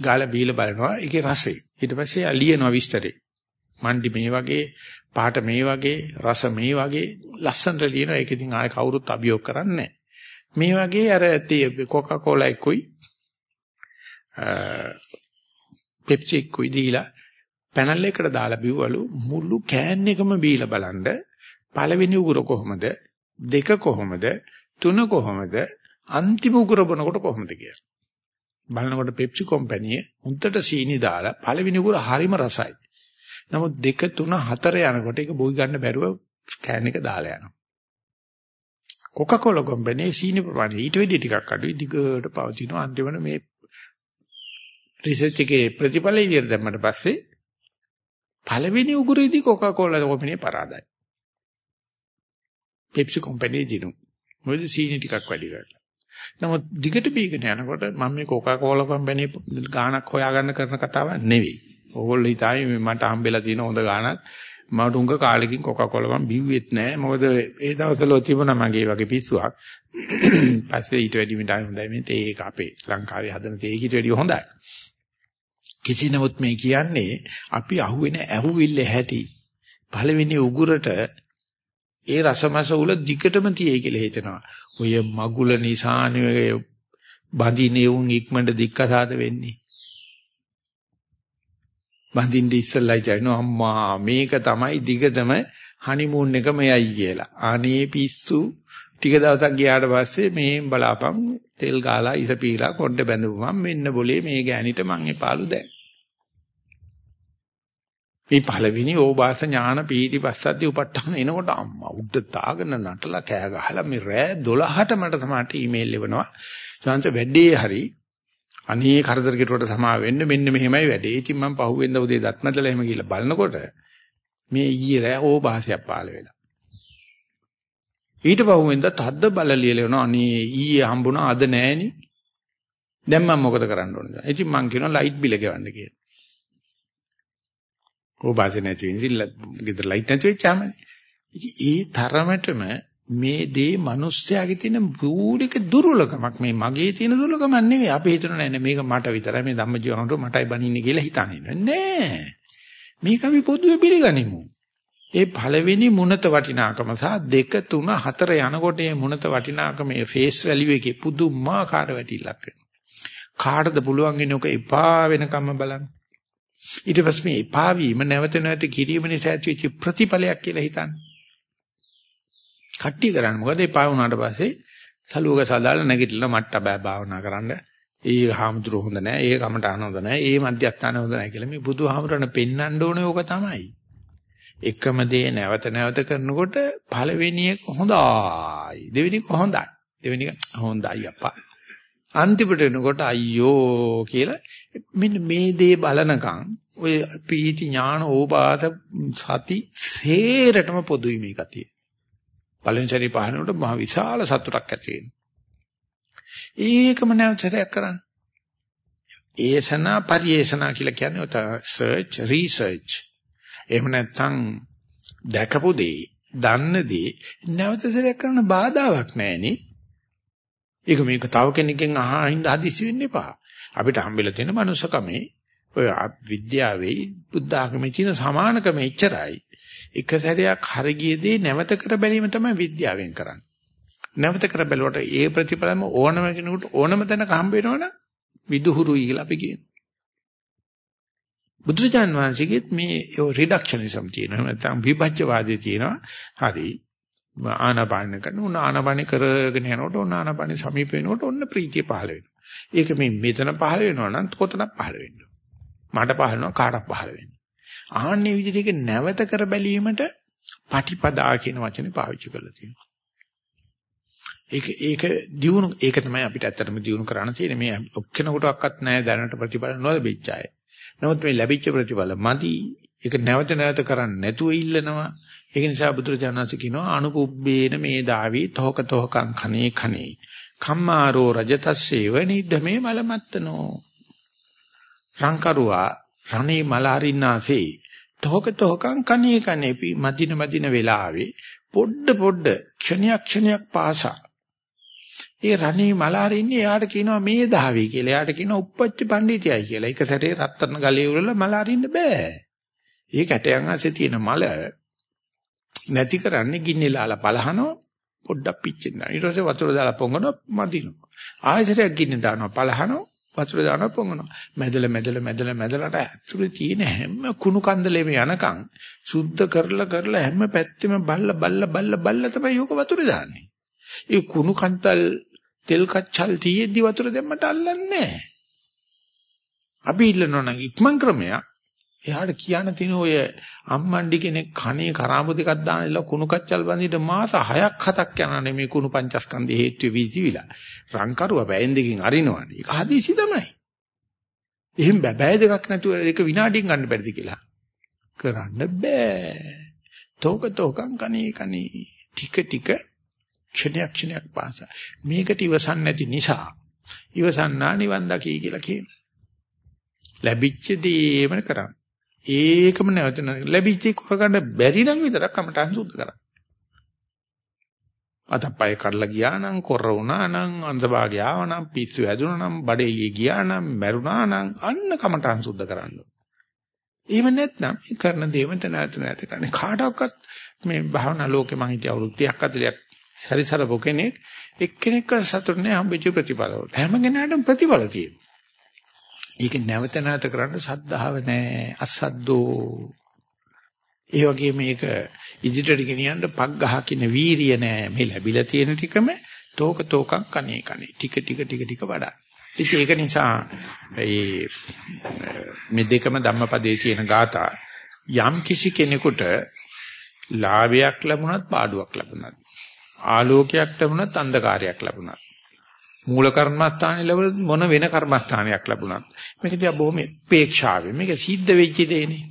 ගාලා බීලා බලනවා. ඒකේ රසය. ඊට පස්සේ ලියනවා විස්තරේ. මණ්ඩි මේ වගේ පාට මේ වගේ රස මේ වගේ ලස්සනට ලියනවා. ඒක ඉතින් ආයේ කවුරුත් අභියෝග කරන්නේ මේ වගේ අර කොකාකෝලා එක්කුයි පෙප්සි එක්කුයි දීලා පැනල් එකට දාලා බිව්වලු මුළු කෑන් එකම බීලා බලන්න පළවෙනි උගුර කොහොමද දෙක කොහොමද තුන කොහොමද අන්තිම උගුර බොනකොට කොහොමද කියලා බලනකොට පෙප්සි කම්පැනි හුත්තට සීනි දාලා පළවෙනි උගුර හරිම රසයි නමුත් දෙක තුන හතර යනකොට ඒක බොයි ගන්න බැරුව කෑන් එක දාලා යනවා කොකාකෝලා කම්පැනි සීනි ප්‍රමාණය ඊට වැඩි ටිකක් අඩුයි දිගට පවතිනවා අන්තිමට මේ රිසර්ච් එකේ ප්‍රතිඵල ඉදිරියට දැම්මට පස්සේ පළවෙනි උගුරේදී කොකාකෝලා කම්පැනි පරාදයි. පෙප්සි කම්පැනි දිනු. මොකද සීනි ටිකක් වැඩි කරලා. නමුත් දිගට බීගෙන යනකොට මම මේ කොකාකෝලා කම්පැනි ගාණක් හොයාගන්න කරන කතාවක් නෙවෙයි. ඕගොල්ලෝ හිතායි මට හම්බෙලා තියෙන හොඳ ගාණක් මට උංග කාලෙකින් කොකාකෝලා මම බිව්වෙත් නෑ. මොකද ඒ දවස්වල තිබුණා මගේ වගේ පිස්සුවක්. පස්සේ ඊට වැඩි මිටයි හොඳයි මේ තේ එක අපේ ලංකාවේ හදන තේ ඊට වැඩි හොඳයි. කෙසේ නමුත් මේ කියන්නේ අපි අහුවෙන ඇහුවිල්ල හැටි පළවෙනි උගුරට ඒ රසමස උල දිගටම තියේ කියලා හිතනවා. ඔය මගුල නිසානේ බඳිනේ උන් ඉක්මනට දික්කසාද වෙන්නේ. බඳින්න ඉස්සෙල්ලයි කියනවා අම්මා මේක තමයි දිගටම හනිමූන් එක මෙයයි කියලා. අනේ පිස්සු ටික දවසක් ගියාට පස්සේ මේ බලාපන් තෙල් ගාලා ඉස පීලා කොණ්ඩ බැඳපුවම මෙන්න બોලේ මේ ගෑනිට මං එපාලු දැන්. මේ පළවෙනි ඕබාස ඥාන පීති පස්සද්දී උපට්ඨාන එනකොට අම්මා උඩ දාගෙන නටලා කෑ ගහලා මේ රෑ 12ට මට සමහරට ඊමේල් එවනවා. සංස වැඩේ හරි අනේ කරදර කෙරුවට සමා වෙන්න මෙන්න මෙහෙමයි වැඩේ. ඉතින් මම පහුවෙන්ද උදේ දත්මදලා එහෙම ගිහලා බලනකොට මේ ඊයේ රෑ ඕබාසයක් පාළ වෙලා. ඊට පහුවෙන්ද තද්ද බල ලියලනවා අනේ ඊයේ හම්බුණා අද නෑනේ. දැන් මම මොකද කරන්න ඕනද? ඉතින් මං කියනවා ලයිට් බිල ගෙවන්න කියලා. ඕබාසෙ නැති වෙන්නේ. ගෙදර ලයිට් නැති වෙච්චාමනේ. ඉතින් ඒ තරමටම මේ දේ මිනිස්යාගේ තියෙන මූලික දුර්වලකමක් මේ මගේ තියෙන දුර්වලකමක් නෙවෙයි. අපි හිතන නෑ මේක මට විතරයි. මේ ධම්මජීවනට මටයි බනින්නේ කියලා හිතන්නේ නෑ. මේක අපි පොදුවේ පිළිගනිමු. ඒ පළවෙනි මුනත වටිනාකම සහ දෙක තුන හතර යනකොට මේ මුනත වටිනාකම මේ ෆේස් වැලියු එකේ පුදුමාකාර වැටිල්ලක් වෙනවා. කාටද පුළුවන් ඉන්නේ ඔක එපා වෙනකම්ම බලන්න? ඊට පස්සේ මේ එපා වීම නැවත නැවත කිරීම නිසා ඇතිවෙච්ච ප්‍රතිඵලයක් කියලා හිතන්නේ කට්ටිය කරන්නේ මොකද එපා වුණාට පස්සේ සලුවක සදාලා නැගිටලා මට්ට බෑ භාවනා කරන්න. ඒ හාමුදුරු හොඳ නෑ, ඒ කමට හොඳ නෑ, ඒ මධ්‍යස්ථාන හොඳ නෑ කියලා මේ බුදුහාමුදුරන පෙන්වන්න ඕනේ ඕක තමයි. එකම දේ නැවත නැවත කරනකොට පළවෙනි එක හොඳයි. දෙවෙනි එක හොඳයි. දෙවෙනි එක හොඳයි අප්පා. අන්තිමට එනකොට අයියෝ කියලා මෙන්න මේ දේ බලනකම් ඔය පීති ඥාන ඕපාත සති සේරටම පොදුයි මේ කතිය. පළවෙනි සැරේ පහනකොට මහ විශාල සතුටක් ඇති වෙනවා. ඒකම නැවතයක් කරන්න. ඒසනා පරිේෂනා කියලා කියන්නේ ඔත සර්ච් රිසර්ච්. එහෙම නැත්නම් දැකපු දේ දන්නදී නැවත සැරයක් කරන්න බාධාවක් නැහෙනේ. ඒක මේක තව කෙනෙක්ගෙන් අහින්න හදිසි වෙන්න එපා. අපිට හම්බෙලා තියෙන මනුස්සකමේ ඔය විද්‍යාවේ බුද්ධ ආගමේ තියෙන සමානකම එච්චරයි. එක සැරයක් හරි ගියදී නැවත කර බැලීම තමයි විද්‍යාවෙන් කරන්නේ. නැවත කර බැලුවට ඒ ප්‍රතිඵලම ඕනම කෙනෙකුට ඕනම තැනක හම්බ වෙනවනම් විදුහුරුයි කියලා අපි කියනවා. බුදුරජාන් වහන්සේගෙත් මේ රිඩක්ෂනිසම් තියෙනවා. නැත්නම් විභජ්‍යවාදී තියෙනවා. හරි. ආනාපාන කරන උන ආනාපාන කරගෙන යනකොට උන ආනාපාන සමීප වෙනකොට ඔන්න ප්‍රීතිය පහළ වෙනවා. ඒක මේ මෙතන පහළ වෙනවා නම් කොතනක් පහළ වෙන්න මට පහළ වෙනවා කාටක් පහළ වෙන්නේ. ආන්නේ විදිහට ඒක නැවත කර බැලීමට පටිපදා කියන වචනේ පාවිච්චි කරලා තියෙනවා. ඒක ඒක දියුණු ඒක තමයි අපිට ඇත්තටම දියුණු කරන්න තියෙන්නේ මේ ඔක්කොනකටවත් නැහැ දැනට ප්‍රතිඵල නොලැබිච්ච අය. නමුත් මේ ලැබිච්ච ප්‍රතිඵල මදි. ඒක නැවත නැවත කරන්නේ නැතුව ඉල්ලනවා. ඒක නිසා බුදුරජාණන්සේ කියනවා අනුපුබ්බේන මේ දාවි තෝක තෝකං කනේ කනේ. කම්මාරෝ රජතස්සේව නිද්දමේ මලමත්තනෝ. රංකරුවා රණේ මල අරින්නාසේ තෝක තෝකං කනේ කනේ මදින මදින වෙලාවේ පොඩ පොඩ ක්ෂණයක් ක්ෂණයක් පාසා ඒ රණේ මල අරින්නේ එයාට කියනවා මේ දහවි කියලා. එයාට කියනවා උප්පච්ච පඬිතියයි කියලා. එක සැරේ රත්තරන් ගලේ උරලා මල අරින්න බෑ. ඒ කැටයන් ආසේ තියෙන මල නැති කරන්නේ ගින්නෙලාලා පලහනවා පොඩ්ඩක් පිච්චෙනවා. ඊට පස්සේ වතුර දාලා පොඟනවා මදිනවා. ආයෙසරයක් ගින්න දානවා පලහනවා වතුර දානවා පොඟනවා. මැදල මැදල මැදල මැදලට ඇතුලේ තියෙන හැම කුණු කන්දලෙම යනකම් සුද්ධ කරලා කරලා හැම පැත්තෙම බල්ල බල්ල බල්ල බල්ල තමයි යෝක වතුර දාන්නේ. ඒ කුණු කන්තල් තෙල් කච්චල් තියෙද්දි වතුර දැම්මට අල්ලන්නේ නැහැ. අපි ඉල්ලනවා නම් ඉක්මන් ක්‍රමයක් එයාට කියන්න තියෙන ඔය අම්මණ්ඩි කෙනෙක් කනේ කරාඹු දෙකක් දානilla කුණු කච්චල් බඳින්න මාස 6ක් 7ක් යනනේ මේ කුණු පංචස්කන්ධේ හේතු විසිවිලා. රංකරුව බෑෙන් දෙකින් අරිනවනේ. ඒක හදිසි තමයි. එහෙන් බෑ දෙකක් නැතුව ඒක විනාඩියෙන් ගන්න බැරිද කියලා. කරන්න බෑ. තෝක තෝකං කනේ කනේ ටික ටික ක්ෂණයක් ක්ෂණයක් පාසා මේකට ඉවසන් නැති නිසා ඉවසන්නා නිවන් දකි කියලා කියනවා. ලැබිච්ච දේම කරන්න. ඒකම නැවත ලැබිච්ච කරගන්න බැරි නම් විතරක් කමටහන් සුද්ධ කරන්න. අතපය කඩලා ගියා නම් කොර වුණා නම් අන්සභාගය ආව නම් පිස්සු ඇදුණා නම් බඩේ ගියා නම් මැරුණා නම් අන්න කමටහන් සුද්ධ කරන්න. එහෙම නැත්නම් මේ කරන දේවන්ත නැවත නැවත කරන්නේ කාටවත් මේ භාවනා ලෝකේ මං හිටිය අවුරුදු 30ක් 40ක් සැරිසරපු කෙනෙක් එක්කෙනෙක්ව සතුට නැහැ හම්බෙච්ච ප්‍රතිඵල වල. හැම කෙනාටම ප්‍රතිඵල තියෙනවා. ඒක නැවත නැවත කරන්න සද්ධාව නැහැ අසද්දෝ. ඒ වගේ මේක ඉදිරියට ගෙනියන්න පග්ගහ කියන වීරිය නැහැ. මේ ලැබිලා තියෙන ටිකම තෝක තෝකම් කණේ කණේ ටික ටික ටික ටික වඩා. ඉතින් ඒක නිසා මේ මේ දෙකම ධම්මපදයේ තියෙන ગાතා යම් කිසි කෙනෙකුට ලාභයක් ලැබුණත් පාඩුවක් ලැබුණත් ආලෝකයක් ලැබුණත් අන්ධකාරයක් ලැබුණත් මූල කර්මස්ථානේ ලැබුණත් මොන වෙන කර්මස්ථානයක් ලැබුණත් මේක දිහා බොහොම උපේක්ෂාවෙන් මේක සිද්ධ වෙච්ච දෙයනේ.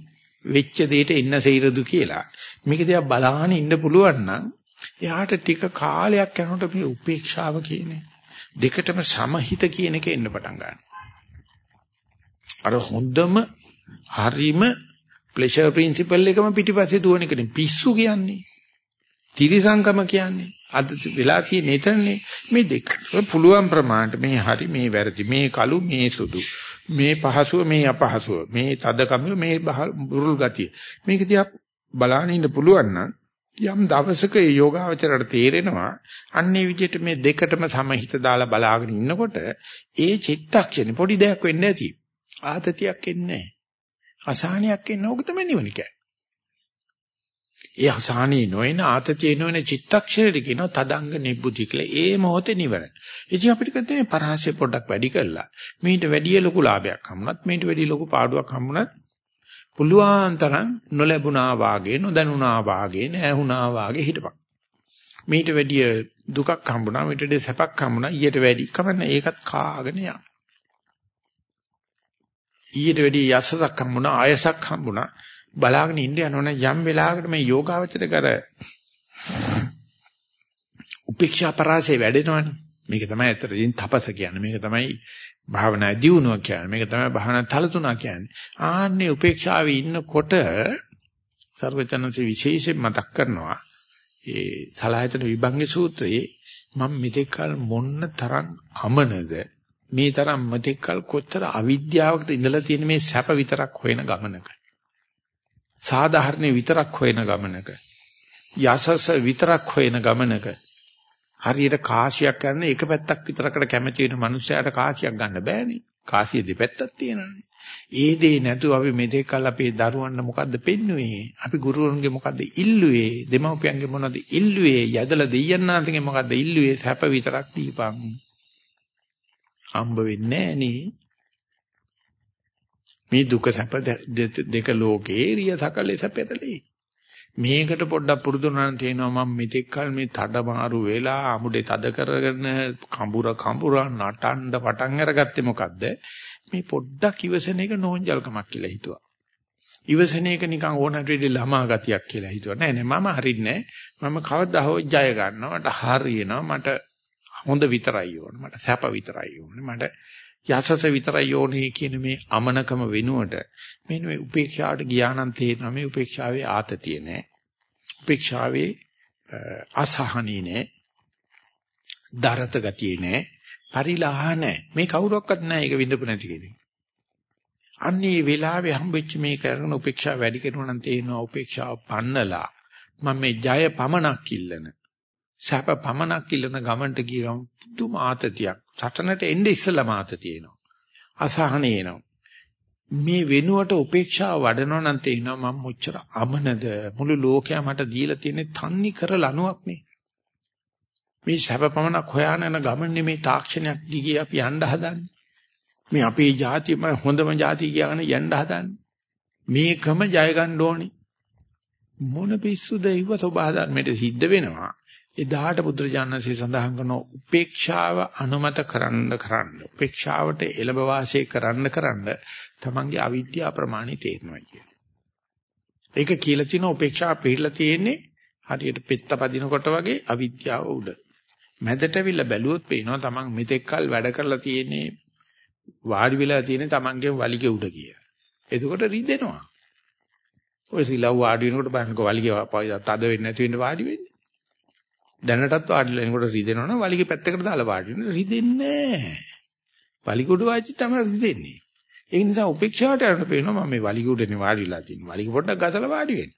වෙච්ච දෙයට ඉන්න සෛරදු කියලා. මේක දිහා බලාගෙන ඉන්න පුළුවන් නම් එයාට ටික කාලයක් යනකොට මේ උපේක්ෂාව කියන්නේ දෙකටම සමහිත කියන එක එන්න පටන් ගන්නවා. අර හොඳම හරිම ප්ලෙෂර් ප්‍රින්සිපල් එකම පිටිපස්සේ දුවන එකනේ. පිස්සු කියන්නේ. තිරිසංකම කියන්නේ. අද වෙලා තියෙන එතනනේ මේ දෙක. පුළුවන් ප්‍රමාණයට මේ හරි මේ වැරදි මේ කළු මේ සුදු මේ පහසුව මේ අපහසුව මේ තදකම මේ බුරුල් ගතිය. මේක දිහා බලාගෙන ඉන්න පුළුවන් නම් යම් දවසක ඒ යෝගාවචරයට තේරෙනවා අන්නේ විදිහට මේ දෙකටම සමහිත දාලා බලාගෙන ඉන්නකොට ඒ චිත්තක්ෂණේ පොඩි දෙයක් වෙන්නේ නැති. ආතතියක් එන්නේ නැහැ. අසහනයක් එන්නේ ඕක තමයි නිවන කියන්නේ. ඒ අසහනේ නොයන ආතතිය නොයන චිත්තක්ෂරෙට කියනවා තදංග නිබ්බුති කියලා. ඒ මොහොතේ නිවන. ඉතින් අපිට කියන්නේ පරහසය පොඩ්ඩක් වැඩි කළා. මීට වැඩි ලොකු ලාභයක් හම්ුණත් මීට වැඩි ලොකු පාඩුවක් හම්ුණත් පුළුවන් තරම් නොලැබුණා වාගේ නොදැනුණා වාගේ නැහුණා වාගේ හිටපන්. මීට වැඩි දුකක් හම්බුණා මීට වැඩි සැපක් හම්බුණා ඊට වැඩි කමන්න ඒකත් කාගෙන යන්න. ඊට වැඩි යසසක් හම්බුණා ආයසක් හම්බුණා බලාගෙන ඉන්න යනවනේ යම් වෙලාවකට මේ යෝගාවචර කර උපේක්ෂා පරාසය වැඩෙනවනේ. මේක තමයි ඇත්තටම තපස කියන්නේ. මේක තමයි භාවනා දියුණුව කියන්නේ. මේක තමයි භාවනා තලතුණා කියන්නේ. ආන්නේ උපේක්ෂාවේ ඉන්නකොට සර්වචනන්සේ විශේෂයෙන් මතක් කරනවා ඒ සලායතන විභංග සූත්‍රයේ මම මෙතෙක්කල් මොන්න තරම් අමනද මේ තරම් මෙතෙක්කල් කොච්චර අවිද්‍යාවකට ඉඳලා තියෙන මේ සැප විතරක් හොයන ගමනක සාධාරණ විතරක් හොයන ගමනක යසස විතරක් හොයන ගමනක හරියට කාසියක් කරන එක පැත්තක් විතරකට කැමති වෙන මනුස්සයාට කාසියක් ගන්න බෑනේ කාසිය දෙපැත්තක් තියෙනවානේ ඒ දේ නැතුව අපි මෙතෙක් කල අපේ දරුවන්ට මොකද්ද පෙන්වුවේ? අපි ගුරුවරුන්ගේ මොකද්ද ඉල්ලුවේ? දෙමව්පියන්ගේ මොනවද ඉල්ලුවේ? යදලා දෙයයන්ාන්තගේ මොකද්ද ඉල්ලුවේ? සැප විතරක් දීපන්. හම්බ වෙන්නේ නෑනේ. මේ දුක සැප දෙක ලෝකේ රිය සකලේ සැපෙතලේ. මේකට පොඩ්ඩක් පුරුදු වුණාම තේනවා මම මෙතෙක් කල මේ තඩමාරු වෙලා අමුඩේ තද කරගෙන කඹුර කඹුර නටන්න පටන් අරගත්තේ මොකද්ද? මේ පොඩ්ඩක් ඉවසන එක නෝන්ජල්කමක් කියලා හිතුවා. ඉවසන එක නිකන් ඕනට වෙඩි ළමා ගතියක් කියලා හිතුවා. නෑ නෑ මම හරින්නේ මම කවදා හෝ ජය ගන්නවා. මට හරියනවා. මට හොඳ විතරයි ඕන. මට සැප විතරයි ඕන. මට යසස විතරයි ඕනේ කියන මේ අමනකම වෙනුවට මෙන්න මේ උපේක්ෂාවට ගියා නම් තේරෙනවා මේ උපේක්ෂාවේ ආතතිය නෑ. උපේක්ෂාවේ අසහනී නෑ. දරත ගතිය නෑ. පරිලාහ නැහැ. මේ කවුරක්වත් නැහැ ඒක විඳපු නැති කෙනෙක්. අන්නේ වෙලාවේ හම්බෙච්ච මේ කරන උපේක්ෂා වැඩි කරනවා නම් තේනවා උපේක්ෂාව පන්නලා මම මේ ජය පමනක් ඉල්ලන සැප පමනක් ඉල්ලන ගමන්ට ගිය ගමන් පුදුම ආතතියක් සටනට එන්නේ ඉස්සලා ආතතිය එනවා අසහන එනවා මේ වෙනුවට උපේක්ෂාව වඩනවා නම් තේනවා මම මොච්චර අමනද මුළු ලෝකයා මට දීලා තියෙන තන්නේ කර ලණුවක් නේ මේ සැපපමණක් හොයාන යන ගමනේ මේ තාක්ෂණයක් දිගේ අපි යන්න හදන්නේ. මේ අපේ ජාතියම හොඳම ජාතිය කියලාගෙන යන්න හදන්නේ. මේකම ජය ගන්න ඕනේ. මොන පිස්සුද ඉව සබහාධර්මයට සිද්ධ වෙනවා. එදාට බුදුරජාණන්සේ සඳහන් කරන උපේක්ෂාව අනුමත කරන්න කරන්න උපේක්ෂාවට එළඹ වාසය කරන්න කරන්න තමන්ගේ අවිද්‍යාව ප්‍රමාණි තේරෙනවා කියන්නේ. ඒක කියලා තියෙන උපේක්ෂාව පිළිලා තියෙන්නේ හරියට පෙත්ත පදිනකොට වගේ අවිද්‍යාව උඩ. මැදට විල බැලුවොත් පේනවා තමන් මෙතෙක්කල් වැඩ කරලා තියෙන්නේ වාඩි වෙලා තියෙන තමන්ගේ වලිගේ උඩ කිය. එතකොට රිදෙනවා. ඔය රිලව් වාඩි වෙනකොට බලන්නකො වලිගේ තද වෙන්නේ නැති වෙන්න වාඩි වෙන්නේ. දැනටත් වාඩිලා එනකොට රිදෙනවනේ වලිගේ පැත්තකට දාලා වාඩි වෙන රිදෙන්නේ නැහැ. වලිගුඩ වාචි තමයි රිදෙන්නේ. ඒ නිසා උපේක්ෂාවට යන පේනවා මම මේ වලිගුඩනේ වාඩිලා තියෙන්නේ. වලිග පොඩ්ඩක් ගසලා වාඩි වෙන්න.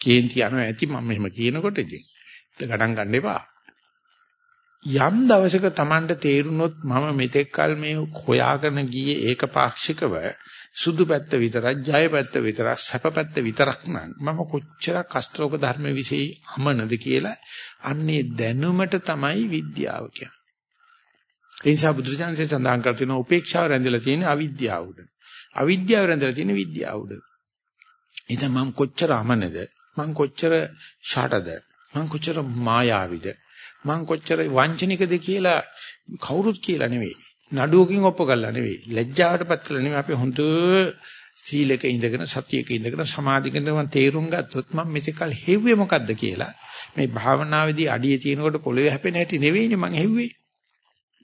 කේන්ති යනවා ඇති මම මෙහෙම කියනකොට ඉතින්. ගණන් ගන්න එපා. යම් දවසක Tamanට තේරුනොත් මම මෙතෙක් කල මේ හොයාගෙන ගියේ ඒකපාක්ෂිකව සුදු පැත්ත විතරක් ජය පැත්ත විතරක් සැප පැත්ත විතරක් නම් මම කොච්චරක් අස්ත්‍රෝක ධර්ම વિશે අමනද කියලා අන්නේ දැනුමට තමයි විද්‍යාව කියන්නේ. ඒ නිසා බුදුරජාණන්සේ සඳහන් කර තියෙන උපේක්ෂාව රැඳිලා තියෙන අවිද්‍යාව උඩ. අවිද්‍යාව රැඳිලා තියෙන විද්‍යාව උඩ. එතන මම කොච්චර අමනද මම කොච්චර ෂටද මම කොච්චර මායාවිද මං කොච්චර වංචනිකද කියලා කවුරුත් කියලා නෙවෙයි. නඩුවකින් ඔප්පු කරලා නෙවෙයි. ලැජ්ජාවටපත් කරලා නෙවෙයි. අපි හොඳ සීලක ඉඳගෙන සතියක ඉඳගෙන සමාධියක ඉඳගෙන තේරුම් ගත්තොත් මම මෙතකල් හෙව්වේ මොකද්ද කියලා. මේ භාවනාවේදී අඩියේ තියෙනකොට පොළවේ හැපෙන හැටි නෙවෙයිනේ මං හෙව්වේ.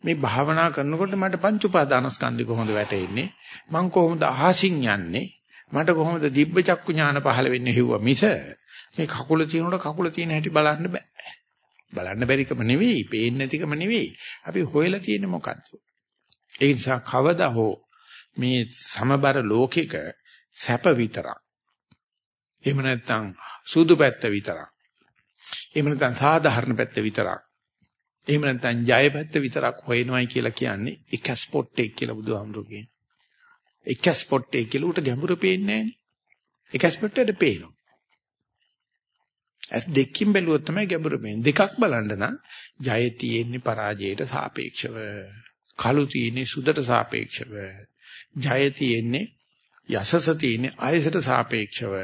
මේ භාවනා කරනකොට මට පංච උපාදානස්කන්ධය කොහොමද වැටෙන්නේ? මං කොහොමද අහසින් යන්නේ? මට කොහොමද දිබ්බ චක්කු ඥාන පහළ වෙන්නේ හෙව්වා මිස මේ කකුල තියෙනකොට කකුල තියෙන හැටි බලන්න බෑ. බලන්න බැරිකම නෙවෙයි, පේන්නේ නැතිකම නෙවෙයි. අපි හොයලා තියෙන්නේ මොකද්ද? ඒ නිසා කවදා හෝ මේ සමබර ලෝකෙක සැප විතරක්. එහෙම නැත්නම් සුදු පැත්ත විතරක්. එහෙම නැත්නම් සාධාරණ පැත්ත විතරක්. එහෙම නැත්නම් ජය පැත්ත විතරක් හොයනවයි කියලා කියන්නේ එක ස්පොට් එක කියලා බුදුහාමුදුරු කියනවා. එක ස්පොට් එක කියලා උට ගැඹුරු පේන්නේ නැහැ නේ. එක ස්පොට් එකට පේනවා. ඇස් දෙකකින් බැලුවොත් තමයි ගැඹුර වෙන්නේ. දෙකක් බලන්න නම් ජය තියෙන්නේ පරාජයට සාපේක්ෂව. කළු තියෙන්නේ සුදට සාපේක්ෂව. ජය තියෙන්නේ යසස තියෙන්නේ අයසට සාපේක්ෂව.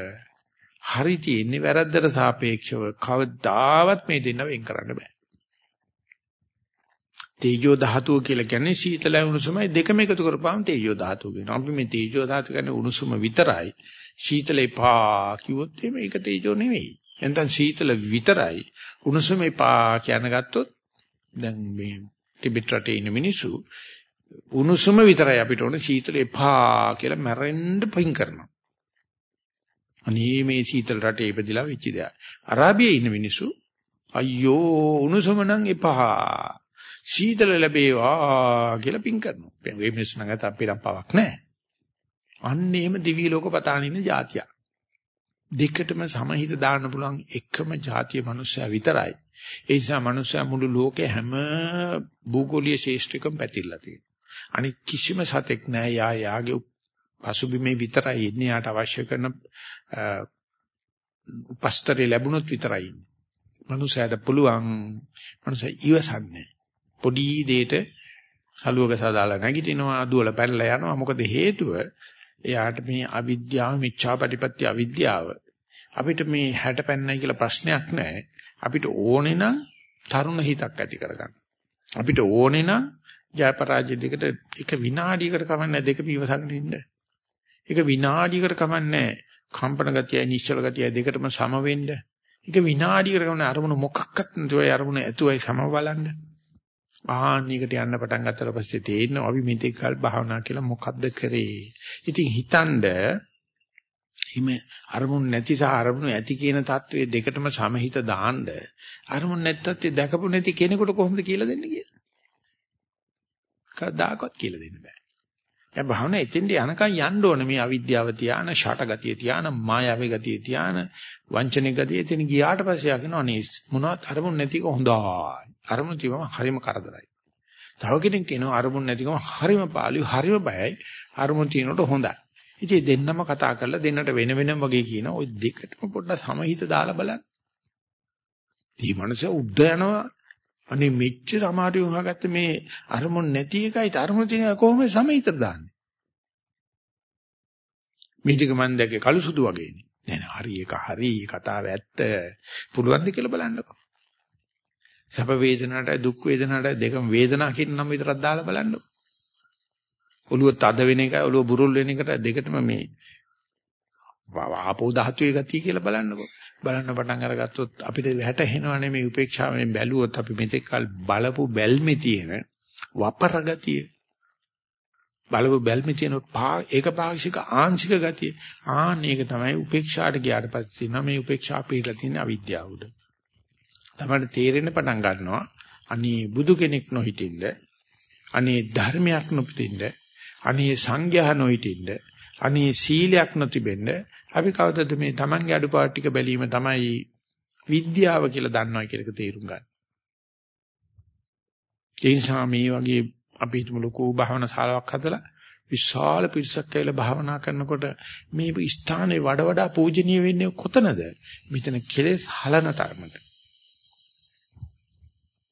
හරි තියෙන්නේ වැරද්දට සාපේක්ෂව. කවදාවත් මේ දෙන්න වෙන් කරන්න බෑ. තේජෝ ධාතුව කියලා කියන්නේ සීතලයි උණුසුමයි දෙකම එකතු කරපුවාම තේජෝ ධාතුව කියනවා. අපි මේ තේජෝ ධාතුව කියන්නේ උණුසුම විතරයි. සීතලේ පා කිව්වොත් මේක තේජෝ නෙවෙයි. එතෙන් සීතල විතරයි උණුසුම එපා කියන ගත්තොත් දැන් මේ ටිබෙට් රටේ ඉන්න මිනිස්සු උණුසුම විතරයි අපිට ඕනේ සීතල එපා කියලා මැරෙන්න පින් කරනවා. අනේ මේ සීතල රටේ ඉපදිලා වෙච්ච දෙයක්. අරාබියේ ඉන්න මිනිස්සු අයියෝ උණුසුම නම් එපා. සීතල ලැබේවා කියලා පින් කරනවා. මේ මිනිස්සු නම් අපිට පවක් නැහැ. අන්න එහෙම දිවි ලෝක පතාන ඉන්න જાතිය. දෙකටම සමහිත දාන්න පුළුවන් එකම જાතිය මනුස්සයා විතරයි. ඒ නිසා මනුස්සයා මුළු ලෝකේ හැම භූගෝලීය ශේෂ්ත්‍රිකම් පැතිරලා තියෙනවා. අනිත් කිසිම සතෙක් නැහැ යා යාගේ පසුබිමේ විතරයි ඉන්නේ යාට අවශ්‍ය කරන උපස්තරේ ලැබුණොත් විතරයි ඉන්නේ. මනුස්සයාට පුළුවන් මනුස්සයා ඉවසන්නේ. පොඩි දෙයක සලුවක සදාලා නැගිටිනවා දුවල පැනලා යනවා මොකද හේතුව එයාට මේ අවිද්‍යාව මිච්ඡාපටිපත්‍ය අවිද්‍යාව. අපිට මේ 60 පෙන්නයි කියලා ප්‍රශ්නයක් නැහැ. අපිට ඕනේ නම් තරුණ හිතක් ඇති කරගන්න. අපිට ඕනේ නම් ජයපරාජය දෙකට එක විනාඩියකට කමන්නේ දෙක පියවසගෙන ඉන්න. එක විනාඩියකට කමන්නේ කම්පන ගතියයි නිශ්චල ගතියයි දෙකටම සම වෙන්න. එක විනාඩියකට කමන්නේ අරමුණු මොකක්වත් නැතුව අරමුණ ඇතුවයි සම බලන්න. ආහන්නයකට යන්න පටන් ගත්තට පස්සේ තේරෙනවා අපි මෙතෙක් කල් භාවනා කියලා මොකද්ද කරේ. ඉතින් හිතනද හිම අරමුණ නැති සහ අරමුණ ඇති කියන தત્ත්වයේ දෙකටම සමහිත දාන්න අරමුණ නැත්තත් දැකපු නැති කෙනෙකුට කොහොමද කියලා දෙන්නේ කියලා. කවදාකවත් කියලා දෙන්න බෑ. දැන් භාවනා එතෙන්ට යනකම් යන්න ඕනේ මේ අවිද්‍යාව තියාන, ෂටගතිය තියාන, මායාවේ ගතිය තියාන, වංචනික ගතිය එතන ගියාට පස්සේ යකිනවා නේ මොනවත් අරමුණ නැතික හොඳයි. අරමුණ තිබම හරිම කරදරයි. තව කෙනෙක් කියනවා අරමුණ නැතිකම හරිම පාළුයි, හරිම බයයි. අරමුණ තියෙනකොට හොඳයි. ඉතින් දෙන්නම කතා කරලා දෙන්නට වෙන වෙනම වගේ කියන ওই දෙකටම පොඩ්ඩක් සමහිත දාලා බලන්න. මේ මනස උද්ද යනවා. අනේ මෙච්චර අමාරු වුණාගත්ත මේ අරමුණ නැති එකයි අරමුණ තියෙන කොහොමද සමහිත දාන්නේ? මේ ටික මන් දැක්කේ කළු සුදු වගේනේ. නෑ නෑ හරි ඒක හරි කතාව ඇත්ත. පුළුවන් ද කියලා බලන්නකෝ. සැප වේදනාට දුක් වේදනාට දෙකම වේදනා කියන නම විතරක් දාලා බලන්නකෝ. ඔළුව තද වෙන එකයි ඔළුව බුරුල් වෙන එකට දෙකටම මේ ආපෝ ධාතුවේ ගතිය කියලා බලන්නකෝ. බලන්න පටන් අරගත්තොත් අපිට වැටහෙනවනේ මේ උපේක්ෂාවෙන් බැලුවොත් අපි මෙතෙක් කල බලපු බැල්මේ තියෙන වපර ගතිය. බලපු බැල්මේ තියෙන ඒකපාක්ෂික ආංශික ගතිය. ආන්න ඒක තමයි උපේක්ෂාට ගියාට පස්සේ තියෙනවා මේ උපේක්ෂා පිළිලා තියෙන අවිද්‍යාව උඩ තමයි තේරෙන්න පටන් ගන්නවා අනේ බුදු කෙනෙක් නොහිටින්න අනේ ධර්මයක් නොපිටින්න අනේ සංඝයා නොහිටින්න අනේ සීලයක් නොතිබෙන්න අපි කවදද මේ Tamange අඩුපාඩු ටික බැලීම තමයි විද්‍යාව කියලා දන්නවා කියන එක තේරුම් ගන්න. ඒ නිසා මේ වගේ අපි හිතමු ලොකු භාවනා ශාලාවක් හදලා විශාල පිරිසක් ඇවිල්ලා භාවනා කරනකොට මේ ස්ථානේ වඩා වඩා පූජනීය වෙන්නේ කොතනද? මෙතන කෙලෙස් හලන තරමට.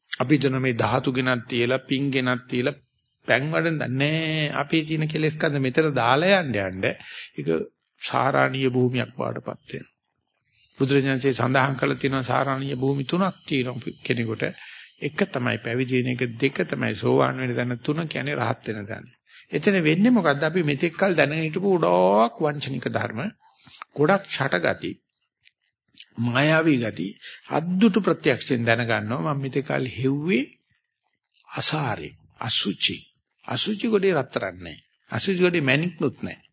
අපි දන මේ ධාතු ගෙනත් තියලා පිං ගෙනත් තියලා පැන් වඩන නෑ අපේ තියෙන කෙලෙස් කඳ මෙතන දාලා යන්න යන්න ඒක සාරාණීය භූමියක් වඩපත් වෙනවා. බුදුරජාණන්සේ සඳහන් කළ තියෙනවා සාරාණීය භූමි තුනක් තියෙනවා කෙනෙකුට. එක තමයි පැවිදි වෙන එක දෙක තමයි සෝවාන් වෙන තැන තුන කියන්නේ රහත් වෙන තැන. එතන වෙන්නේ මොකද්ද අපි මෙතෙක් කල් දැනගෙන හිටපු උඩක් වංචනික ධර්ම ගොඩක් ෂටගති මායාවී ගති අද්දුට ප්‍රත්‍යක්ෂයෙන් දැනගන්නවා මම මෙතෙක් කල් හෙව්වේ අසාරේ අසුචි අසුචි ගොඩේ රත්තරන් නැහැ අසුචි ගොඩේ මැණික්නුත් නැහැ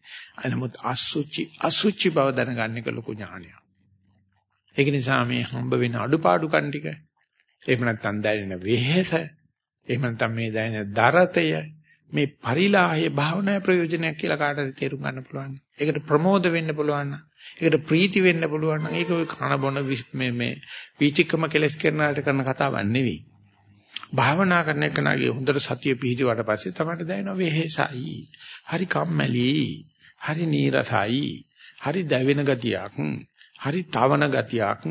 අනමුත් අසුචි අසුචි බව දැනගන්න එක ලොකු ඥානයක් ඒක නිසා මේ හම්බ වෙන අඩුපාඩු කන් ටික එහෙම නැත්නම් දැනෙන වෙහෙස එහෙම නැත්නම් මේ දැනෙන දරතය මේ පරිලාහයේ භාවනා ප්‍රයෝජනයක් කියලා කාටද තේරුම් ගන්න පුළුවන්. ඒකට ප්‍රමෝද වෙන්න පුළුවන්. ඒකට ප්‍රීති වෙන්න පුළුවන්. ඒක ඔය කන බොන මේ මේ වීතිකම කෙලස් කරනාට කරන කතාවක් නෙවෙයි. භාවනා කරන එකනගේ හොඳට සතිය පිහිටුවාට පස්සේ තමයි දැනෙනවා වෙහෙසයි. හරි කම්මැලි. හරි නීරසයි. හරි දැවෙන ගතියක්. හරි තවන ගතියක්.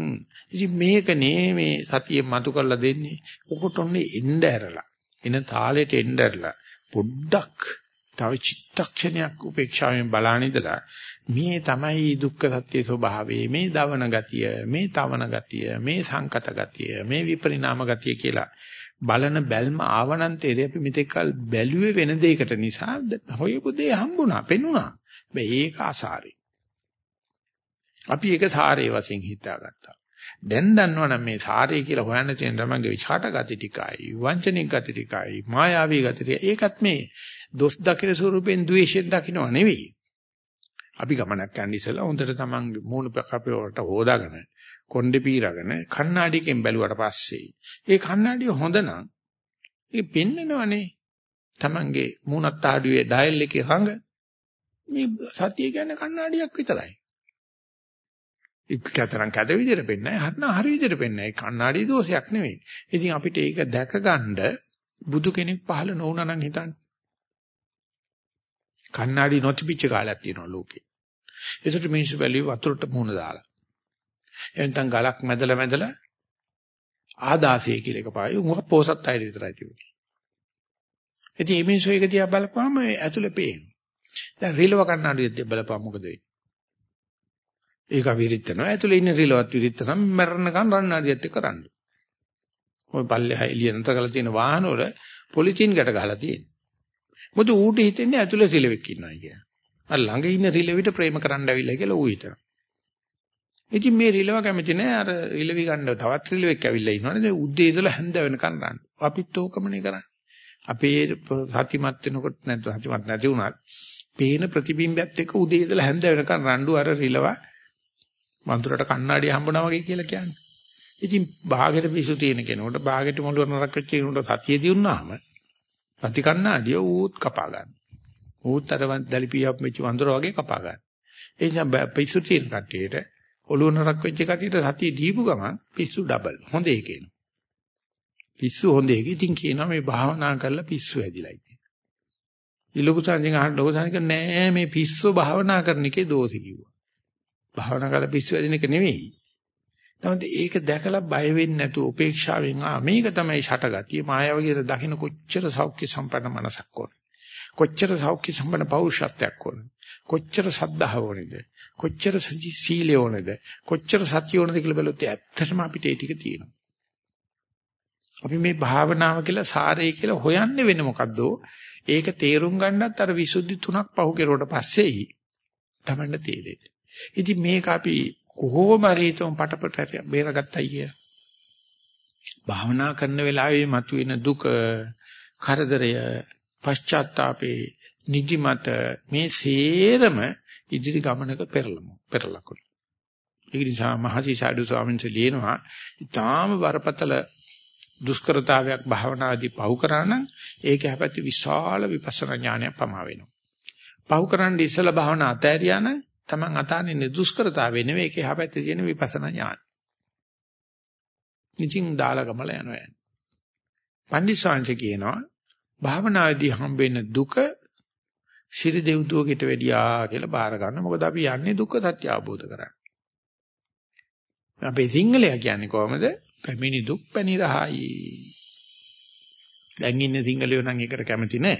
ඉතින් මේකනේ මේ සතිය මතු කරලා දෙන්නේ. ඔකට ඔන්නේ එන්න ඇරලා. එන තාලෙට එන්න ඇරලා පොඩ්ඩක් තව චිත්තක්ෂණයක් උපේක්ෂාවෙන් බලන ඉඳලා මේ තමයි දුක්ඛ සත්‍ය ස්වභාවය මේ දවන ගතිය මේ තවන ගතිය මේ සංකත ගතිය මේ විපරිණාම ගතිය කියලා බලන බැල්ම ආවනන්තේදී අපි මෙතෙක්කල් බැලුවේ වෙන දෙයකට නිසා හොයපු දේ හම්බුණා පෙනුණා. මේක අසාරේ. අපි ඒක සාරේ වශයෙන් හිතාගත්තා. දැන් දන්නවනම් මේ සාරේ කියලා හොයන්න තියෙන තමන්ගේ විචාට ගති ටිකයි වංචනික ගති ටිකයි මායාවී ගති ටික ඒකත් මේ දොස් දකින ස්වරූපෙන් ද්වේෂයෙන් දකින්නව නෙවෙයි. අපි ගමනක් යන්න ඉස්සෙල්ලා හොඳට තමන්ගේ මූණ කපේ වලට හොදාගෙන කොණ්ඩේ පීරගෙන කණ්ණාඩියකින් බැලුවට පස්සේ ඒ කණ්ණාඩිය හොඳ නම් ඒ පෙන්නනවනේ තමන්ගේ මූණත් ආඩුවේ ඩයල් එකේ රඟ මේ සතිය කියන්නේ කණ්ණාඩියක් විතරයි. ඒක කතරම් කද විදිහට පෙන්නයි හරින හරි විදිහට පෙන්නයි කණ්ණාඩි දෝෂයක් නෙවෙයි. ඉතින් අපිට ඒක දැකගන්න බුදු කෙනෙක් පහළ නොවුනා නම් හිතන්න. කණ්ණාඩි නොතිබිච්ච කාලයක් තියෙනවා ලෝකේ. ඒසට මිනිස්සු බැලුවේ වතුරට මුහුණ දාලා. එතෙන් ගලක් මැදලා මැදලා ආදාසය කියලා එක පායි උඹ පොසත් අය විතරයි තිබුණේ. ඉතින් මේ මිනිස්සු එක දිහා බලපුවාම ඇතුලේ පේන. දැන් රිලව කණ්ණාඩියෙත් බලපුවා මොකද වෙන්නේ? ඒක විරිත්තනවා. ඇතුලේ ඉන්න රිලවත් විරිත්තනම් මරණකම් රණ්ණාඩියත් එක්ක කරන්න. ওই පල්ලෙහා එළිය නතර කරලා තියෙන වාහන වල පොලිතින් ගැට ගහලා තියෙනවා. මොකද ඌට හිතෙන්නේ ඇතුලේ රිලෙවෙක් ඉන්නවා කියලා. අර ළඟ ඉන්න රිලෙවිට ප්‍රේම කරන්න ඇවිල්ලා කියලා ඌ හිතනවා. ඉතින් මේ රිලව කැමති නෑ අර රිලවි ගන්න තවත් රිලෙවෙක් ඇවිල්ලා ඉන්නවනේ. උදේ ඉඳලා හැන්ද වෙනකන් රන්න. අපිත් ඕකමනේ කරන්නේ. අපේ සතිමත් වෙනකොට නැත්නම් සතිමත් නැති වුණත් පේන ප්‍රතිබිම්බයත් එක්ක උදේ ඉඳලා හැන්ද වෙනකන් රණ්ඩු අර රිලව වඳුරට කණ්ණාඩිය හම්බුනා වගේ කියලා කියන්නේ. ඉතින් භාගෙට පිසු තියෙන කෙනෙකුට භාගෙට මොළුව නරක වෙච්ච කෙනෙකුට සතිය දිනුනාම ප්‍රති කණ්ණාඩිය ඌත් කපා ගන්න. ඌත් අර දලිපියක් වෙච්ච වඳුර වගේ කපා ගන්න. ඒ නිසා පිසු තියෙන කට්ටියට ඔළුව නරක වෙච්ච කට්ටියට සතිය දීපු ගමන් පිස්සු ඩබල්. හොඳ ඒකේන. පිස්සු හොඳ ඒක. ඉතින් කියනවා මේ භාවනා කරලා පිස්සු ඇදිලා ඉන්නේ. ඉලුකු සංජින් අහන්න ලෝක සංජින් නෑ මේ පිස්සු භාවනා කරන එකේ දෝෂි කිව්වා. භාවනා කරලා පිස්සු ඇදින එක නෙවෙයි. නමුත් ඒක දැකලා බය වෙන්නේ නැතුව උපේක්ෂාවෙන් ආ මේක තමයි ෂටගතිය මායාවගේ දකින්න කොච්චර සෞඛ්‍ය සම්පන්න මනසක් ඕන. කොච්චර සෞඛ්‍ය සම්පන්න පෞරුෂත්වයක් ඕන. කොච්චර සද්ධාව ඕනේද? කොච්චර සීලය ඕනේද? කොච්චර සතිය ඕනේද කියලා බැලුවොත් ඇත්තටම අපිට ඒ ටික තියෙනවා. අපි මේ භාවනාව කියලා සාරය කියලා හොයන්නේ වෙන මොකද්ද? ඒක තේරුම් ගන්නත් අර විසුද්ධි තුනක් පහු කෙරුවට පස්සේයි තමන්න තේරෙන්නේ. ඉතින් මේක අපි කොහොම හරිතුම් පටපට බේරගත්තයි කිය. භාවනා කරන වෙලාවේ මතුවෙන දුක, කරදරය, පශ්චාත්තාපේ, නිදිමත මේ සේරම ඉදිරි ගමනක පෙරලමු. පෙරලකුණු. ඒ නිසා මහසි සාඩු ස්වාමීන් වහන්සේ ලියනවා ඊටාම වරපතල දුෂ්කරතාවයක් භාවනාදී පහු කරා නම් ඒක හැපැති විශාල විපස්සනා ඥානයක් පමා වෙනවා. පහු කරන්න ඉස්සලා භාවනා අතෑරියා නම් Taman අතාරින්නේ දුෂ්කරතාවය නෙවෙයි ඒක හැපැත්තේ තියෙන විපස්සනා ඥාන. ඉතින් දාලා ගමල යනවා. පන්දිසාංශ කියනවා භාවනාදී හම්බෙන දුක ශිරි දෙව්දුවකට වැඩියා කියලා බාර ගන්න. මොකද අපි යන්නේ දුක්ඛ සත්‍ය අවබෝධ කරගන්න. අපේ සිංහලයා කියන්නේ කොහමද? පැමිණි දුක් පැණි රහයි. දැන් ඉන්නේ සිංහලයෝ නම් ඒකට කැමති නෑ.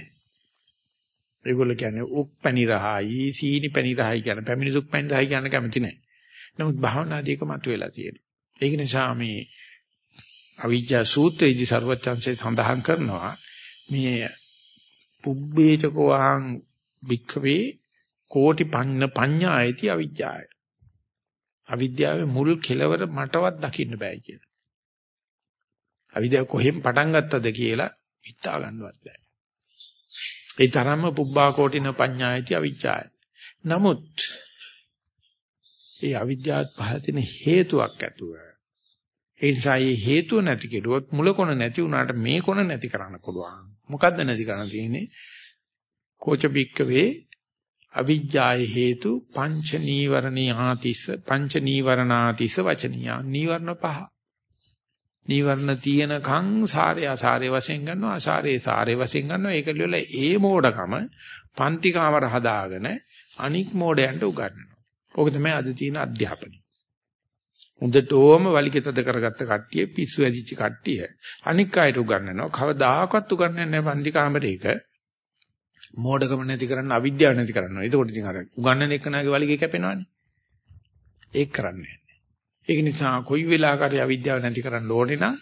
ඒගොල්ලෝ කියන්නේ උක් පැණි රහයි, සීනි පැණි රහයි කියන පැමිණි දුක් පැණි රහයි කියන කැමති නෑ. නමුත් භාවනාදී එක මතුවලා තියෙනවා. ඒක නිසා මේ අවිජ්ජා සූත්‍රයේදී ਸਰවචන්සේ සඳහන් කරනවා මේ පුබ්බේචකෝහං වික්ඛවේ කෝටි පන්න පඤ්ඤායති අවිජ්ජාය. අවිද්‍යාවේ මුල් කෙලවර මටවත් දකින්න බෑ කියලා. අවිද්‍යාව කොහෙන් පටන් ගත්තද කියලා හිතා ගන්නවත් බෑ. ඒ තරම්ම පුබ්බා කෝටින පඤ්ඤායති අවිජ්ජාය. නමුත් ඒ අවිද්‍යාවත් පහළ තියෙන හේතුවක් ඇතුව. ඒ නිසා මේ හේතුව නැති කෙරුවොත් මුල කොන නැති වුණාට මේ කොන නැති කරන්න පුළුවන්. මොකද්ද නැති කරන්න තියෙන්නේ? කෝච බික්කවේ අවිජ්ජාය හේතු පංච නීවරණී ආතිස පංච නීවරණාතිස වචනියා නීවරණ පහ නීවරණ තියෙනකන් සාරය අසාරය වශයෙන් ගන්නවා අසාරේ සාරේ වශයෙන් ගන්නවා ඒක ලියලා ඒ මෝඩකම පන්ති කාමර හදාගෙන අනික් මෝඩයන්ට උගන්වනවා. ඕක තමයි අද තියෙන අධ්‍යාපනය. හොඳටම වලිගතද කරගත්ත කට්ටිය පිස්සු ඇදිච්ච කට්ටිය අනික් අයට උගන්වනවා. කවදාකවත් උගන්වන්නේ නැහැ පන්ති කාමරේක. මෝඩකම නැති කරන්න අවිද්‍යාව නැති කරනවා. එතකොට ඉතින් අර උගන්වන එකනාගේ වලිගේ කැපෙනවනේ. ඒක කරන්නේ ඒක නිසා කොයි වෙලාවකරි අවිද්‍යාව නැති කරන්න ඕනේ නම්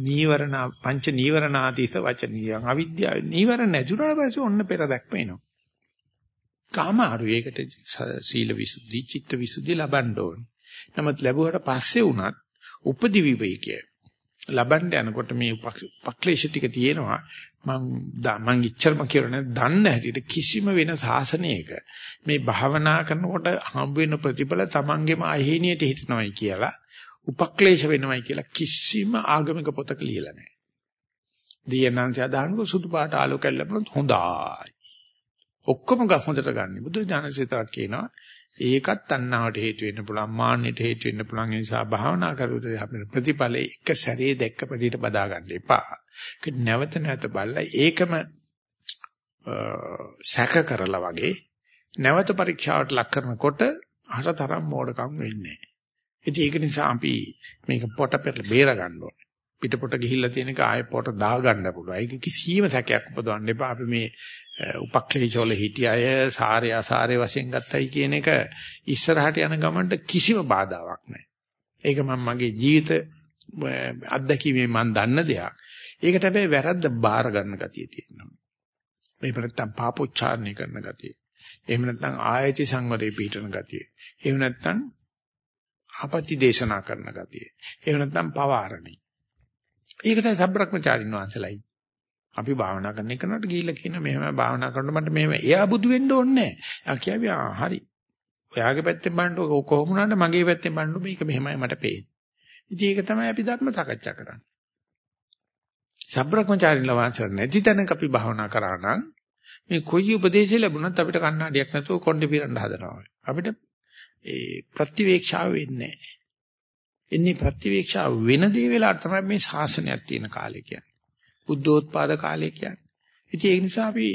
නීවරණ පංච නීවරණාදීස වචනියං අවිද්‍යාව නීවරණ නැතුණාට පස්සේ ඔන්න පෙර දැක්මේනවා. කාමාරු ඒකට සීල විසුද්ධි චිත්ත විසුද්ධි ලබන්න ඕනේ. නමුත් ලැබුවට පස්සේ වුණත් උපදි විවේකය ලබන්න යනකොට මේ උපක්ලේශ ටික තියෙනවා මම මං ඉච්චරම කියරනේ දන්න හැටියට කිසිම වෙන සාසනයක මේ භාවනා කරනකොට හම්බ වෙන ප්‍රතිඵල තමන්ගේම අහිණියට හිටිනවයි කියලා උපක්ලේශ වෙනවයි කියලා කිසිම ආගමික පොතක ලියලා නැහැ. දියනන්ත අදහනකො සුදු පාට ආලෝකයක් ලැබුණොත් හොඳයි. ඔක්කොම හොඳට ගන්න. බුදු දානසිතක් කියනවා ඒකත් තණ්හාවට හේතු වෙන්න පුළුවන් මාන්නයට හේතු වෙන්න පුළුවන් ඒ නිසා භාවනා කරුවොත් අපේ ප්‍රතිඵලෙ එක සැරේ දැක්ක ප්‍රතිට බදා ගන්න එපා. ඒක නැවත නැවත බලලා ඒකම සැක කරලා වගේ නැවත පරීක්ෂාවට ලක් කරනකොට අරතරම් මෝඩකම් වෙන්නේ නැහැ. ඒක නිසා අපි මේක පොට පෙරල බේර ගන්න ඕනේ. පිටපොට ගිහිල්ලා තියෙන එක ආයෙ පොට දා ගන්න පුළුවන්. ඒක කිසිම සැකයක් උපදවන්න එපා. අපි මේ උපක්ලේශවල හිටිය අය සාරය අසාරය වශයෙන් ගත්තයි කියන එක ඉස්සරහට යන ගමන්ට කිසිම බාධාවක් නැහැ. ඒක මම මගේ ජීවිත අත්දැකීමේ මම දන්න දෙයක්. ඒකට හැබැයි වැරද්ද බාර ගන්න ගතිය තියෙනවා. එහෙම නැත්නම් පාපොච්චාරණය කරන ගතිය. එහෙම නැත්නම් ආයති සංවරේ පිටන ගතිය. එහෙම නැත්නම් ආපති දේශනා කරන ගතිය. එහෙම නැත්නම් පවාරණයි. ඒකට සම්බ්‍රක්‍මචාරින් වහන්සේලායි. අපි භාවනා කරන එකනට ගිහිල්ලා කියන මෙහෙම භාවනා කරනකොට මට මෙහෙම එයා බුදු වෙන්න ඕනේ නැහැ. එයා කියවි ආ හරි. ඔයාගේ පැත්තෙන් බලනකොට කොහොම වුණාට මගේ පැත්තෙන් බලනකොට මේක මෙහෙමයි මට පේන්නේ. ඉතින් ඒක තමයි අපි ධර්ම සාකච්ඡා කරන්නේ. සබ්‍රක්‍මචාරින් ලවාංශර නැති තැනක අපි භාවනා කරා නම් මේ කොයි උපදේශය ලැබුණත් අපිට කන්නඩියක් නැතුව කොණ්ඩේ පිරන්න හදනවා. අපිට ඒ ප්‍රතිවේක්ෂාව වෙන්නේ නැහැ. එන්නේ ප්‍රතිවේක්ෂාව වෙන දේ වෙලාවට තමයි මේ ශාසනයක් තියෙන කාලය කියන්නේ. බුද්ධෝත්පාද කාලය කියන්නේ. ඉතින් ඒ නිසා අපි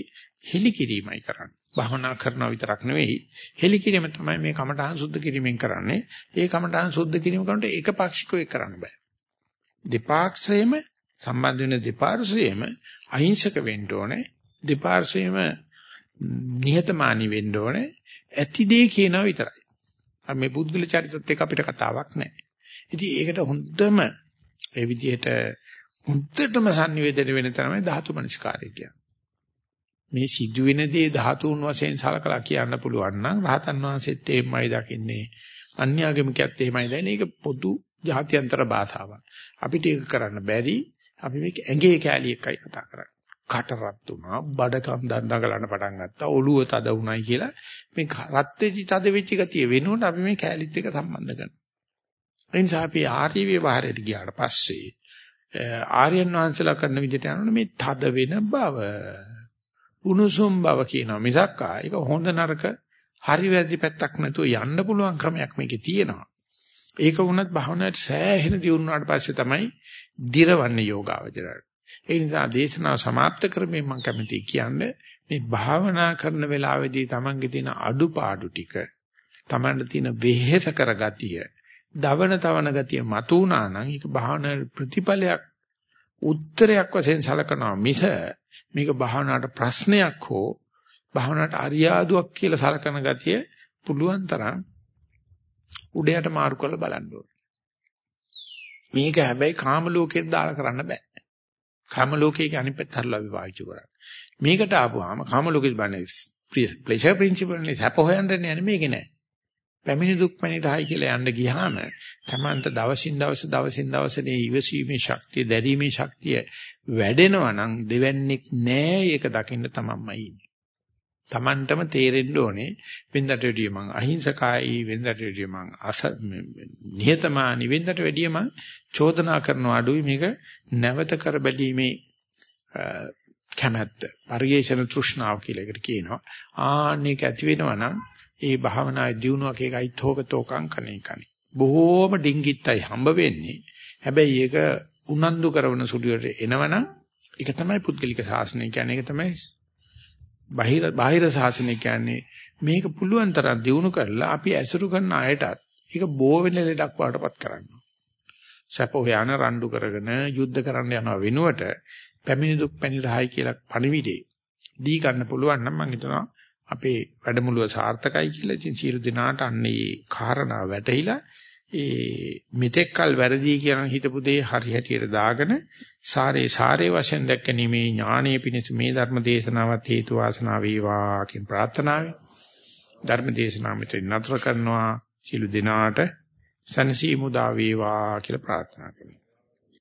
හෙලිකිරීමයි කරන්නේ. භවනා කරනවා විතරක් නෙවෙයි හෙලිකිරීම තමයි මේ කමඨහං සුද්ධ කිරීමෙන් කරන්නේ. ඒ කමඨහං සුද්ධ කිරීම කරනකොට ඒක පාක්ෂිකව ඒක කරන්න බෑ. දෙපාක්ෂයෙම සම්බන්ධ වෙන දෙපාර්ශ්වයෙම අහිංසක වෙන්න ඕනේ. දෙපාර්ශ්වයෙම නිහතමානී වෙන්න ඕනේ. ඇති දේ කියනවා විතරයි. මේ පුද්ගල චරිතත් එක්ක අපිට කතාවක් නැහැ. ඉතින් ඒකට හොඳම ඒ විදිහට හොඳටම sannivedana වෙන තරමයි ධාතු මනස්කාරය කියන්නේ. මේ සිදුවෙන දේ ධාතුන් වශයෙන් සලකලා කියන්න පුළුවන් නම් රහතන් වහන්සේත් එහෙමයි දකින්නේ. අන්‍යාගමිකයත් එහෙමයි දන්නේ. ඒක පොදු ජාත්‍යන්තර භාෂාවක්. අපිට ඒක කරන්න බැරි. අපි මේක ඇඟේ කැලිය එකයි කතා කරන්නේ. කට රත් වුණා, බඩකම් දණ්ඩගලන්න පටන් ගත්තා, ඔළුව තද වුණයි කියලා මේ රත් වෙච්ච තද වෙච්ච ගතිය වෙනුවට අපි මේ කැලිත් එක්ක සම්බන්ධ කරනවා. ඒ නිසා අපි ආර්ය විවහාරයට ගියාට පස්සේ ආර්යයන් වහන්සේලා කරන විදිහට යනකොට මේ තද වෙන බව උණුසුම් බව කියනවා මිසක් ඒක හොඳ නරක හරි වැරදි පැත්තක් නැතුව යන්න පුළුවන් ක්‍රමයක් මේකේ තියෙනවා. ඒක වුණත් භාවනාවට සෑහෙන දියුණුවාට පස්සේ තමයි දිරවන්නේ යෝගාවචරයට. ඒ නිසා දේශනාව સમાપ્ત කරමින් මම කැමතියි කියන්නේ මේ භාවනා කරන වෙලාවේදී Tamange තියෙන අඩුපාඩු ටික Tamange තියෙන වෙහෙස කරගතිය දවන තවන ගතිය මතු වුණා නම් ඒක භාවනා ප්‍රතිඵලයක් උත්තරයක් වශයෙන් සලකනවා මිස මේක භාවනාවට ප්‍රශ්නයක් හෝ භාවනාවට අරියාදුවක් කියලා සලකන ගතිය පුළුවන් තරම් උඩයට මාරු කරලා බලන්න ඕනේ. මේක හැබැයි කාම ලෝකෙත් දාලා කරන්න බෑ. කාම ලෝකයේ අනිත් පැත්ත හරලා අපි පාවිච්චි කරන්නේ. මේකට ආපුවාම කාම ලෝකෙත් බන්නේ ප්ලෙෂර් ප්‍රින්සිපල් නේ සැප හොයන්න යන්නේ මේක නෑ. පැමිණි දුක් පැනිරහයි කියලා යන්න ගියාම තමන්ට දවසින් දවස දවසින් දවස මේ ඉවසීමේ ශක්තිය දැරීමේ ශක්තිය වැඩෙනවා නම් දෙවන්නේක් නෑ ඒක දකින්න තමන්මයි ඉන්නේ. තමන්ටම තේරෙන්න ඕනේ වෙනදට වැඩිය මං අහිංසකයි වෙනදට වැඩිය මං අස නිහතමානී වෙනදට වැඩිය මං චෝදනා කරන අඩුයි මේක නැවත කර බැලීමේ කැමැත්ත පරිේශන තෘෂ්ණාව කියලා එකට කියනවා ආන්නේක ඇති වෙනවා නම් ඒ භාවනායේ දියුණුවක එකයි තෝක තෝකං කණේ කණේ. බොහෝම ඩිංගිත්තයි හම්බ වෙන්නේ. හැබැයි ඒක උනන්දු කරන සුළුවට එනවනම් ඒක තමයි පුද්ගලික ශාසනය කියන්නේ. ඒක තමයි බාහිර බාහිර ශාසනය කියන්නේ. මේක පුළුවන් තරම් දියුණු කරලා අපි ඇසුරු කරන අයටත් ඒක බෝ වෙන ලෙඩක් වඩටපත් කරනවා. සැප හොයන රණ්ඩු කරගෙන යුද්ධ කරන්න යනවා වෙනුවට පැමිණි දුක් පැනිරහයි කියලා පණිවිඩේ දී ගන්න පුළුවන් නම් මම හිතනවා අපේ වැඩමුළුව සාර්ථකයි කියලා ඉතින් සියලු දෙනාට අන්නේ කාරණා වැටහිලා ඒ මෙතෙක්කල් වැරදි කියන හිතපු දේ හරි හැටියට දාගෙන සාරේ සාරේ වශයෙන් දැක්කීමේ ඥානීය පිණිස මේ ධර්ම දේශනාවත් හේතු වාසනා වේවා කියන ප්‍රාර්ථනාවයි. ධර්ම දේශනාව මෙතන නතර කරනවා. සියලු දෙනාට සනසීමු දා වේවා කියලා ප්‍රාර්ථනා කරනවා.